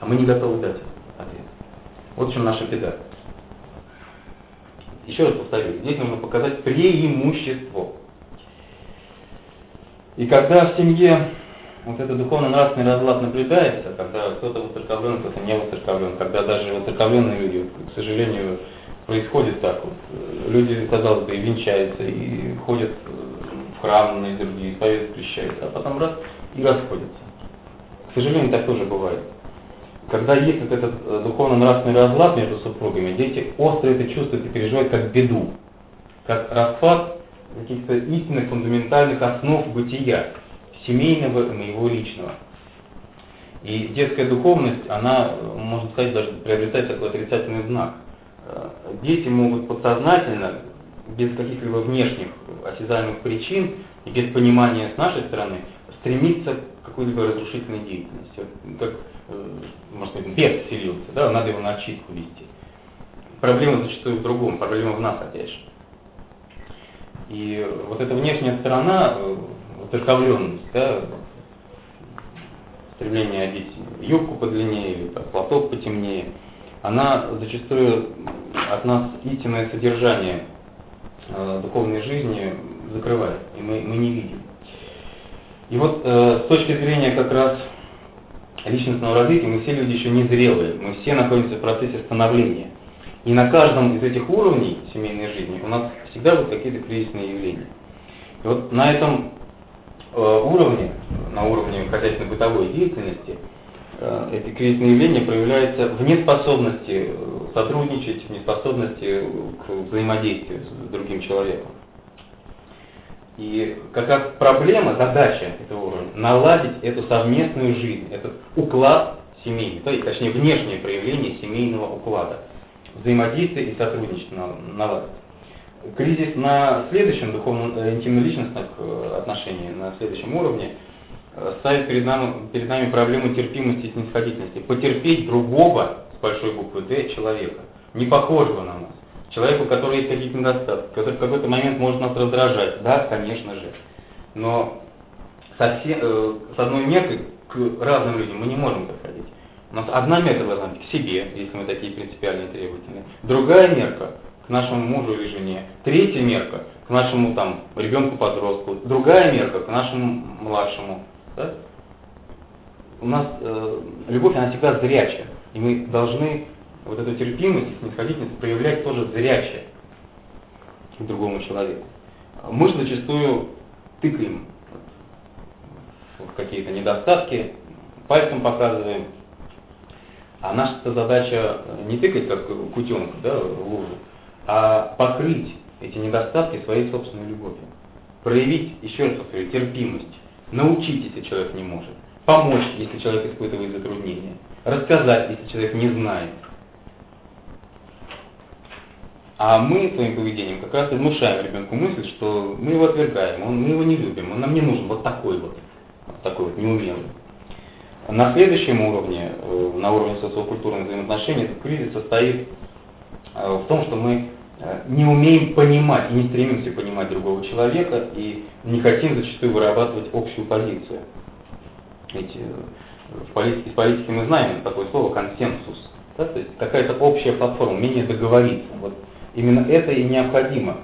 А мы не готовы дать ответ. Вот в чем наша беда. Еще раз повторю, здесь нужно показать преимущество. И когда в семье вот этот духовно-нравственный разлад наблюдается, когда кто-то воцерковлен, кто-то не воцерковлен, когда даже воцерковленные люди, к сожалению, происходит так вот. Люди, казалось бы, и венчаются, и ходят в храм на другие, исповедуют, крещаются, а потом раз и расходятся. К сожалению, так тоже бывает. Когда есть вот этот э, духовно-нравственный разлад между супругами, дети остро это чувствуют и переживают как беду, как распад каких-то истинных фундаментальных основ бытия, семейного и моего личного. И детская духовность, она, можно сказать, даже приобретает такой отрицательный знак. Э, дети могут подсознательно, без каких-либо внешних осязаемых причин и без понимания с нашей стороны, стремиться к какой-либо разрушительной деятельности. Как, э, можно сказать, бес вселился, да, надо его на очистку вести. Проблема зачастую в другом, проблема в нас опять же. И вот эта внешняя сторона, церковленность, да, стремление одеть юбку подлиннее или так, платок потемнее, она зачастую от нас истинное содержание э, духовной жизни закрывает, и мы, мы не видим. И вот э, с точки зрения как раз личностного развития мы все люди еще не зрелые, мы все находимся в процессе становления. И на каждом из этих уровней семейной жизни у нас всегда будут какие-то кризисные явления. И вот на этом э, уровне, на уровне хозяйственно-бытовой деятельности, э, эти кризисные явления проявляются в неспособности э, сотрудничать, в неспособности к взаимодействию с другим человеком. И как проблема, задача этого уровня – наладить эту совместную жизнь, этот уклад семейный, то есть, точнее, внешнее проявление семейного уклада – взаимодействие и сотрудничество наладить. Кризис на следующем духовно-интимно-личностных э, отношениях, на следующем уровне, э, ставит перед нами, перед нами проблему терпимости и снисходительности. Потерпеть другого, с большой буквы Д, человека, не похожего на нас. Человеку, у которого есть какие-то недостатки, который в какой-то момент может нас раздражать. Да, конечно же. Но совсем, э, с одной меркой к разным людям мы не можем подходить. У нас одна мерка должна быть к себе, если мы такие принципиальные требовательные. Другая мерка к нашему мужу или жене. Третья мерка к нашему там ребенку-подростку. Другая мерка к нашему младшему. Да? У нас э, любовь, она всегда зрячая. И мы должны вот эту терпимость и снисходительность проявлять тоже зряче к другому человеку. Мы же зачастую тыкаем в какие-то недостатки, пальцем показываем, а наша задача не тыкать как кутенку да, в лужу, а покрыть эти недостатки своей собственной любовью. Проявить, еще раз повторю, терпимость. Научить, если человек не может. Помочь, если человек испытывает затруднения. Рассказать, если человек не знает. А мы своим поведением как раз и внушаем ребенку мысль, что мы его отвергаем, он, мы его не любим, он нам не нужен вот такой вот, вот такой вот неумелый. На следующем уровне, э, на уровне социокультурных взаимоотношений, этот кризис состоит э, в том, что мы э, не умеем понимать и не стремимся понимать другого человека и не хотим зачастую вырабатывать общую позицию. Ведь в политике, в политике мы знаем такое слово консенсус, да? то есть какая-то общая платформа, умение договориться. Вот именно это и необходимо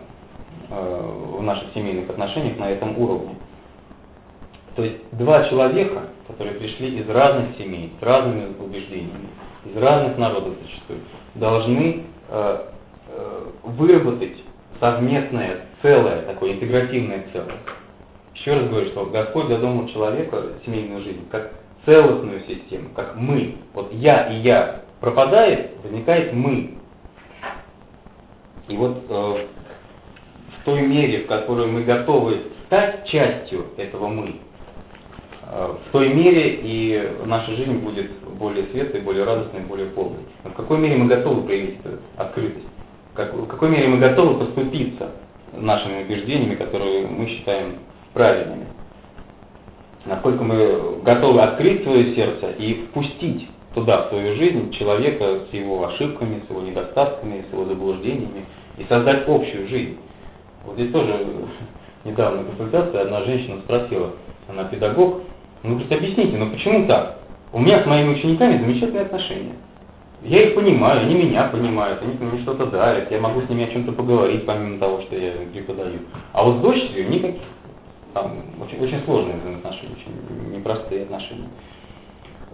в наших семейных отношениях на этом уровне. То есть два человека, которые пришли из разных семей, с разными убеждениями, из разных народов зачастую, должны э, э, выработать совместное целое, такое интегративное целое. Еще раз говорю, что Господь задумал человека, семейную жизнь, как целостную систему, как мы. Вот я и я пропадает, возникает мы. И вот э, в той мере, в которой мы готовы стать частью этого мы, Э, в той мере и наша жизнь будет более светлой, более радостной, более полной. Но в какой мере мы готовы проявить эту открытость? Как, в какой мере мы готовы поступиться нашими убеждениями, которые мы считаем правильными? Насколько мы готовы открыть свое сердце и впустить туда, в свою жизнь, человека с его ошибками, с его недостатками, с его заблуждениями и создать общую жизнь. Вот здесь тоже недавно консультация одна женщина спросила, она педагог, ну, говорит, объясните, ну почему так? У меня с моими учениками замечательные отношения. Я их понимаю, они меня понимают, они мне что-то дарят, я могу с ними о чем-то поговорить, помимо того, что я преподаю. А вот с дочерью никаких. Там очень, очень сложные взаимоотношения, очень непростые отношения.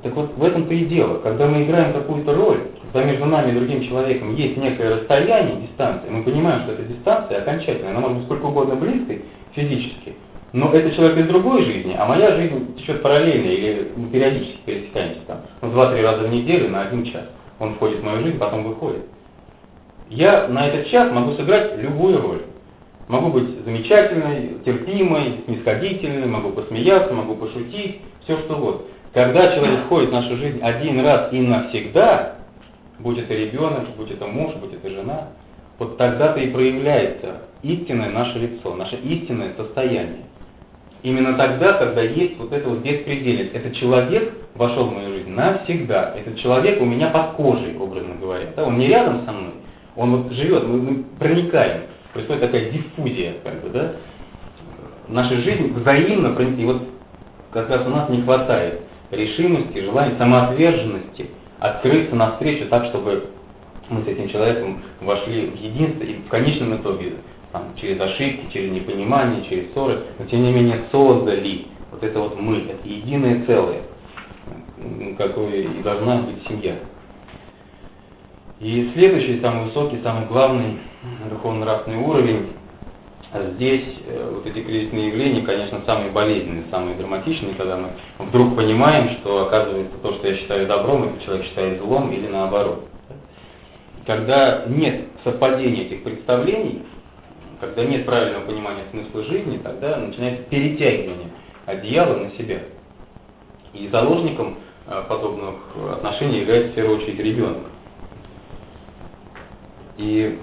Так вот, в этом-то и дело. Когда мы играем какую-то роль, когда между нами и другим человеком есть некое расстояние, дистанция, мы понимаем, что эта дистанция окончательная, она может быть сколько угодно близкой физически, но это человек из другой жизни, а моя жизнь течет параллельно или мы периодически пересекаемся там, ну, два-три раза в неделю на один час. Он входит в мою жизнь, потом выходит. Я на этот час могу сыграть любую роль. Могу быть замечательной, терпимой, снисходительной, могу посмеяться, могу пошутить, все что вот. Когда человек входит в нашу жизнь один раз и навсегда, будь это ребенок, будь это муж, будь это жена, вот тогда-то и проявляется истинное наше лицо, наше истинное состояние. Именно тогда, когда есть вот это вот беспредельность. Этот человек вошел в мою жизнь навсегда. Этот человек у меня под кожей, образно говоря. Да? Он не рядом со мной, он вот живет, мы, мы проникаем. Происходит такая диффузия, как бы, да? Наша жизнь взаимно проникает. И вот как раз у нас не хватает решимости, желания, самоотверженности открыться навстречу так, чтобы мы с этим человеком вошли в единство и в конечном итоге там, через ошибки, через непонимание, через ссоры, но тем не менее создали вот это вот мы, это единое целое, какой и должна быть семья. И следующий, самый высокий, самый главный духовно-нравственный уровень, здесь э, вот эти кризисные явления, конечно, самые болезненные, самые драматичные, когда мы вдруг понимаем, что оказывается то, что я считаю добром, это человек считает злом или наоборот. Когда нет совпадения этих представлений, когда нет правильного понимания смысла жизни, тогда начинается перетягивание одеяла на себя. И заложником э, подобных отношений является в первую очередь ребенок. И,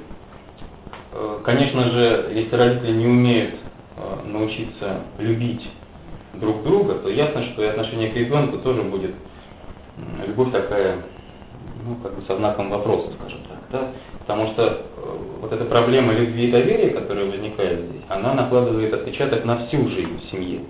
конечно же, если родители не умеют э, научиться любить друг друга, то ясно, что и отношение к ребенку тоже будет любовь такая, ну, как бы со знаком вопроса, скажем так, да? Потому что э, вот эта проблема любви и доверия, которая возникает здесь, она накладывает отпечаток на всю жизнь в семье.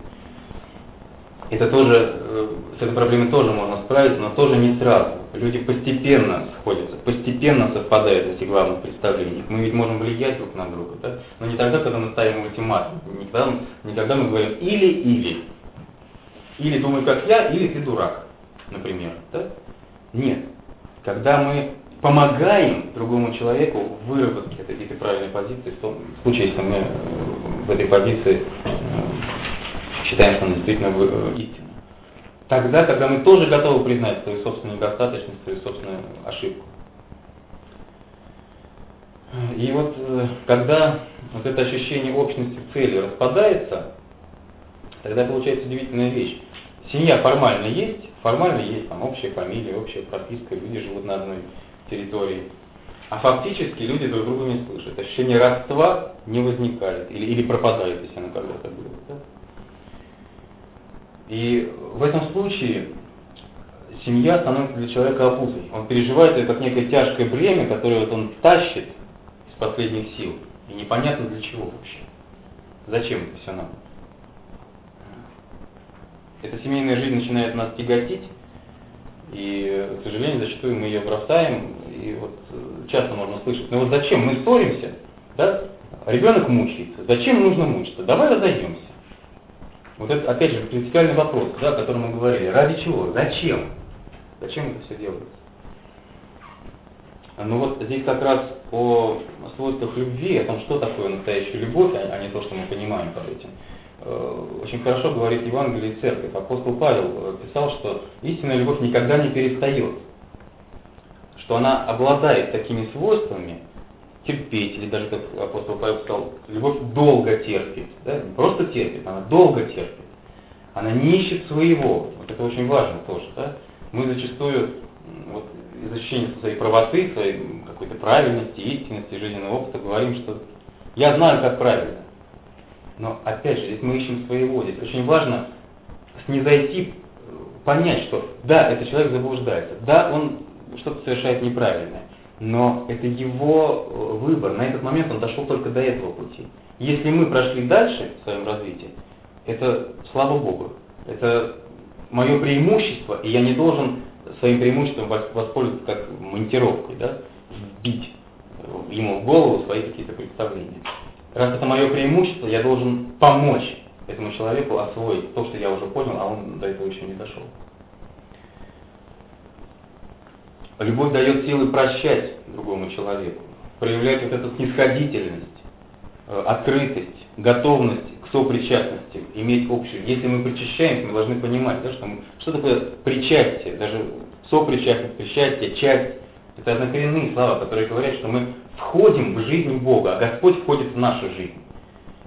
Это тоже, э, с этой проблемой тоже можно справиться, но тоже не сразу. Люди постепенно сходятся, постепенно совпадают эти главных представлениях. Мы ведь можем влиять друг на друга, да? но не тогда, когда мы ставим ультиматум, не когда, не когда мы говорим или-или. Или думай как я, или ты дурак, например. Да? Нет. Когда мы помогаем другому человеку в выработке этой, этой правильной позиции, в том случае, если мы э, в этой позиции считаем, что она действительно э, истина. Тогда, когда мы тоже готовы признать свою собственную недостаточность, свою собственную ошибку. И вот э, когда вот это ощущение общности цели распадается, тогда получается удивительная вещь. Семья формально есть, формально есть там общая фамилия, общая прописка, люди живут на одной территории. А фактически люди друг друга не слышат. Ощущение родства не возникает или, или пропадает, если оно когда-то было. Да? И в этом случае семья становится для человека обузой. Он переживает это как некое тяжкое бремя, которое вот он тащит из последних сил. И непонятно для чего вообще. Зачем это все надо? Эта семейная жизнь начинает нас тяготить, и, к сожалению, зачастую мы ее бросаем, и вот часто можно слышать, ну вот зачем мы ссоримся, да? Ребенок мучается, зачем нужно мучиться? Давай разойдемся. Вот это, опять же, принципиальный вопрос, да, о котором мы говорили. Ради чего? Зачем? Зачем это все делается? Ну вот здесь как раз о свойствах любви, о том, что такое настоящая любовь, а, а не то, что мы понимаем под этим. Э, очень хорошо говорит Евангелие и Церковь. Апостол Павел э, писал, что истинная любовь никогда не перестает, что она обладает такими свойствами, терпеть, или даже как апостол Павел сказал, любовь долго терпит, да? не просто терпит, она долго терпит. Она не ищет своего, вот это очень важно тоже. Да? Мы зачастую вот, из ощущения своей правоты, своей какой-то правильности, истинности, жизненного опыта говорим, что я знаю, как правильно. Но опять же, здесь мы ищем своего. Здесь очень важно снизойти, понять, что да, этот человек заблуждается, да, он что-то совершает неправильное, но это его э, выбор. На этот момент он дошел только до этого пути. Если мы прошли дальше в своем развитии, это слава Богу. Это мое преимущество, и я не должен своим преимуществом воспользоваться как монтировкой, да, бить ему в голову свои какие-то представления. Раз это мое преимущество, я должен помочь этому человеку освоить то, что я уже понял, а он до этого еще не дошел. Любовь дает силы прощать другому человеку, проявлять вот эту снисходительность, э, открытость, готовность к сопричастности, иметь общую. Если мы причащаемся, мы должны понимать, да, что, мы, что такое причастие, даже сопричастность, причастие, часть. Это однокоренные слова, которые говорят, что мы входим в жизнь Бога, а Господь входит в нашу жизнь.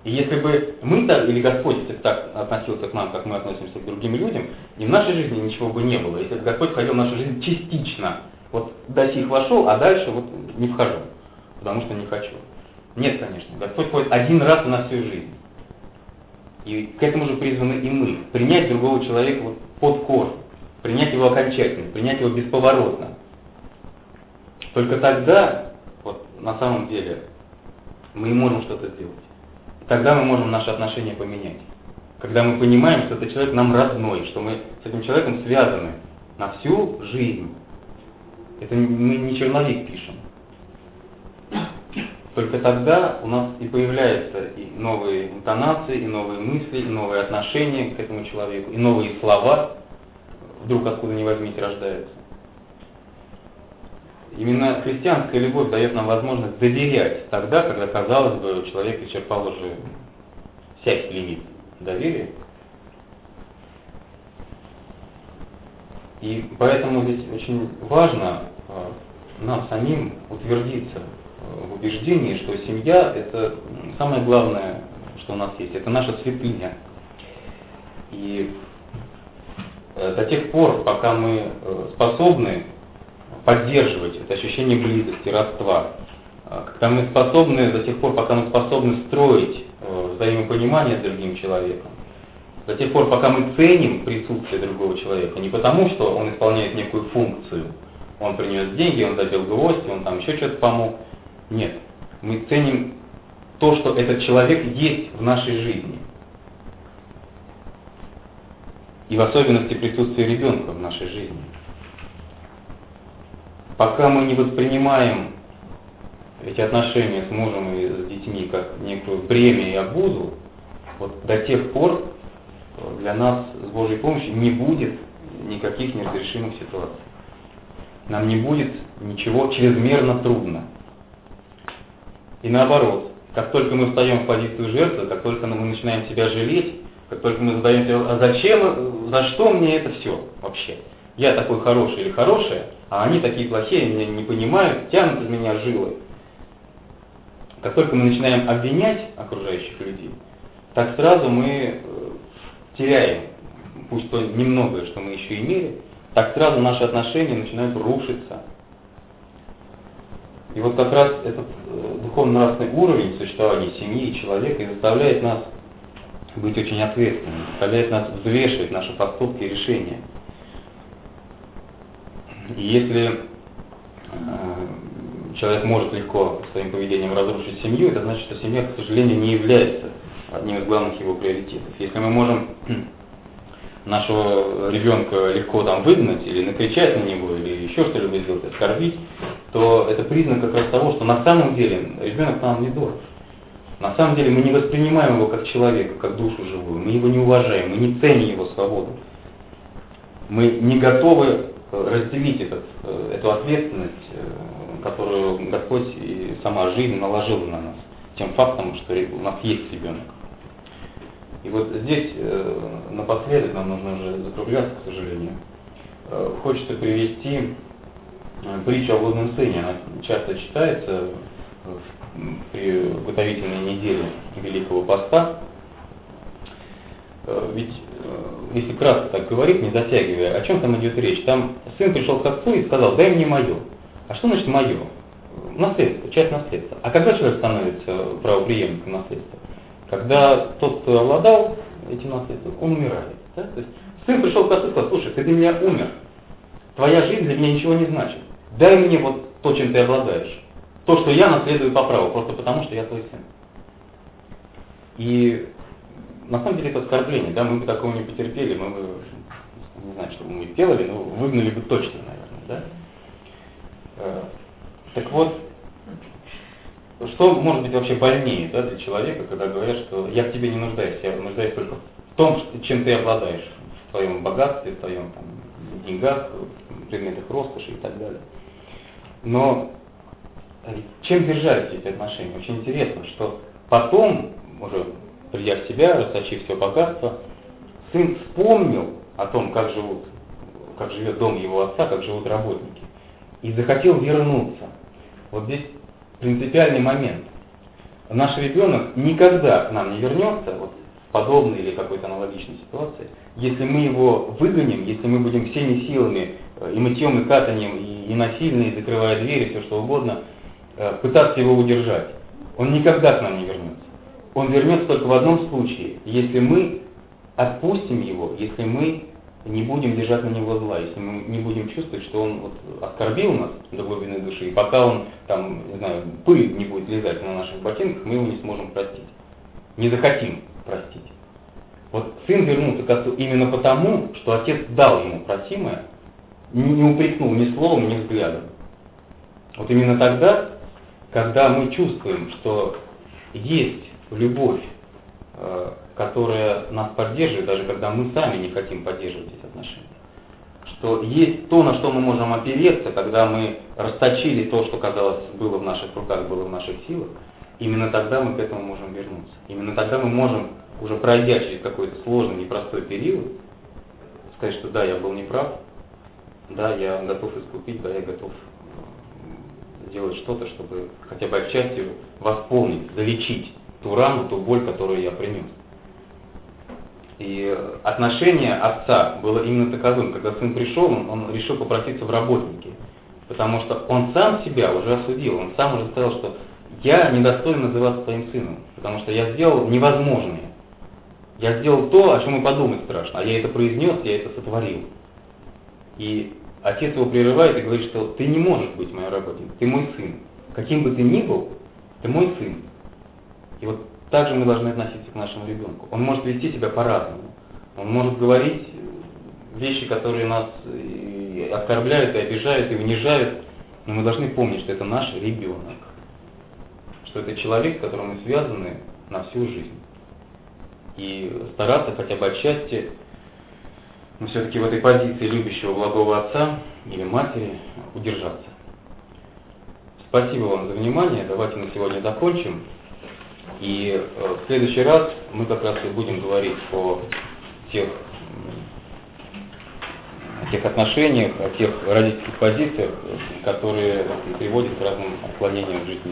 И если бы мы так, или Господь если так относился к нам, как мы относимся к другим людям, и в нашей жизни ничего бы не было. Если бы Господь входил в нашу жизнь частично, вот до сих вошел, а дальше вот не вхожу, потому что не хочу. Нет, конечно. Господь ходит один раз на всю жизнь. И к этому же призваны и мы. Принять другого человека вот под кожу. Принять его окончательно, принять его бесповоротно. Только тогда, вот на самом деле, мы и можем что-то сделать. Тогда мы можем наши отношения поменять. Когда мы понимаем, что этот человек нам родной, что мы с этим человеком связаны на всю жизнь. Это мы не черновик пишем. Только тогда у нас и появляются и новые интонации, и новые мысли, и новые отношения к этому человеку, и новые слова вдруг откуда ни возьмите рождаются. Именно христианская любовь дает нам возможность доверять тогда, когда, казалось бы, человек исчерпал уже всякий лимит доверия. И поэтому здесь очень важно нам самим утвердиться а, в убеждении, что семья – это самое главное, что у нас есть. Это наша святыня. И э, до тех пор, пока мы э, способны поддерживать это ощущение близости, родства когда мы способны, до тех пор, пока мы способны строить э, взаимопонимание с другим человеком, до тех пор, пока мы ценим присутствие другого человека, не потому, что он исполняет некую функцию, он принес деньги, он забил гвоздь, он там еще что-то помог. Нет, мы ценим то, что этот человек есть в нашей жизни. И в особенности присутствие ребенка в нашей жизни. Пока мы не воспринимаем эти отношения с мужем и с детьми как некую бремя и обузу, вот до тех пор для нас с Божьей помощью не будет никаких неразрешимых ситуаций. Нам не будет ничего чрезмерно трудно. И наоборот, как только мы встаем в позицию жертвы, как только мы начинаем себя жалеть, как только мы задаемся, а зачем, за что мне это все вообще? Я такой хороший или хорошая, а они такие плохие, меня не понимают, тянут из меня жилы. Как только мы начинаем обвинять окружающих людей, так сразу мы э, теряем, пусть то немногое, что мы еще имели, так сразу наши отношения начинают рушиться. И вот как раз этот э, духовно-нравственный уровень существования семьи и человека и заставляет нас быть очень ответственными, заставляет нас взвешивать наши поступки и решения. И если э, человек может легко своим поведением разрушить семью, это значит, что семья, к сожалению, не является одним из главных его приоритетов. Если мы можем нашего ребенка легко там выгнать или накричать на него, или еще что-либо сделать, оскорбить, то это признак как раз того, что на самом деле ребенок нам не дорог. На самом деле мы не воспринимаем его как человека, как душу живую, мы его не уважаем, мы не ценим его свободу. Мы не готовы э, разделить этот, э, эту ответственность, э, которую Господь и сама жизнь наложила на нас, тем фактом, что у нас есть ребенок. И вот здесь напоследок нам нужно уже закругляться, к сожалению. Хочется привести притчу о блудном сыне. Она часто читается при готовительной неделе Великого Поста. Э, ведь, э, если кратко так говорить, не затягивая, о чем там идет речь? Там сын пришел к отцу и сказал, дай мне мое. А что значит мое? Наследство, часть наследства. А когда человек становится правоприемником наследства? Когда тот, кто обладал этим наследством, он умирает. Да? То есть сын пришел к отцу и сказал, слушай, ты для меня умер. Твоя жизнь для меня ничего не значит. Дай мне вот то, чем ты обладаешь то, что я наследую по праву, просто потому, что я твой сын. И на самом деле это оскорбление, да, мы бы такого не потерпели, мы бы, не знаю, что бы мы сделали, но выгнали бы точно, наверное, да. Э, так вот, что может быть вообще больнее да, для человека, когда говорят, что я в тебе не нуждаюсь, я нуждаюсь только в том, чем ты обладаешь, в твоем богатстве, в твоем там, деньгах, предметах роскоши и так далее. Но чем держались эти отношения? Очень интересно, что потом, уже придя в себя, расточив все богатство, сын вспомнил о том, как живут, как живет дом его отца, как живут работники, и захотел вернуться. Вот здесь принципиальный момент. Наш ребенок никогда к нам не вернется, вот подобной или какой-то аналогичной ситуации, если мы его выгоним, если мы будем всеми силами э, и мытьем, и катанием, и, и насильно, и закрывая двери, все что угодно, Э, пытаться его удержать, он никогда к нам не вернется. Он вернется только в одном случае, если мы отпустим его, если мы не будем держать на него зла, если мы не будем чувствовать, что он вот оскорбил нас до глубины души, и пока он там, не знаю, пыль не будет лезать на наших ботинках, мы его не сможем простить. Не захотим простить. Вот сын вернулся к отцу именно потому, что отец дал ему просимое, не упрекнул ни словом, ни взглядом. Вот именно тогда когда мы чувствуем, что есть любовь, э, которая нас поддерживает, даже когда мы сами не хотим поддерживать эти отношения. Что есть то, на что мы можем опереться, когда мы расточили то, что казалось было в наших руках, было в наших силах, именно тогда мы к этому можем вернуться. Именно тогда мы можем, уже пройдя через какой-то сложный, непростой период, сказать, что да, я был неправ, да, я готов искупить, да, я готов сделать что-то, чтобы хотя бы отчасти восполнить, залечить ту рану, ту боль, которую я принес. И отношение отца было именно таковым. Когда сын пришел, он, он решил попроситься в работники. Потому что он сам себя уже осудил, он сам уже сказал, что я недостоин называться твоим сыном, потому что я сделал невозможное. Я сделал то, о чем и подумать страшно, а я это произнес, я это сотворил. И отец его прерывает и говорит, что ты не можешь быть моим работником, ты мой сын. Каким бы ты ни был, ты мой сын. И вот так же мы должны относиться к нашему ребенку. Он может вести себя по-разному. Он может говорить вещи, которые нас и оскорбляют, и обижают, и унижают. Но мы должны помнить, что это наш ребенок. Что это человек, с которым мы связаны на всю жизнь. И стараться хотя бы отчасти, но все-таки в этой позиции любящего благого отца или матери удержаться. Спасибо вам за внимание. Давайте на сегодня закончим. И э, в следующий раз мы как раз и будем говорить о тех, о тех отношениях, о тех родительских позициях, которые приводят к разным отклонениям в жизни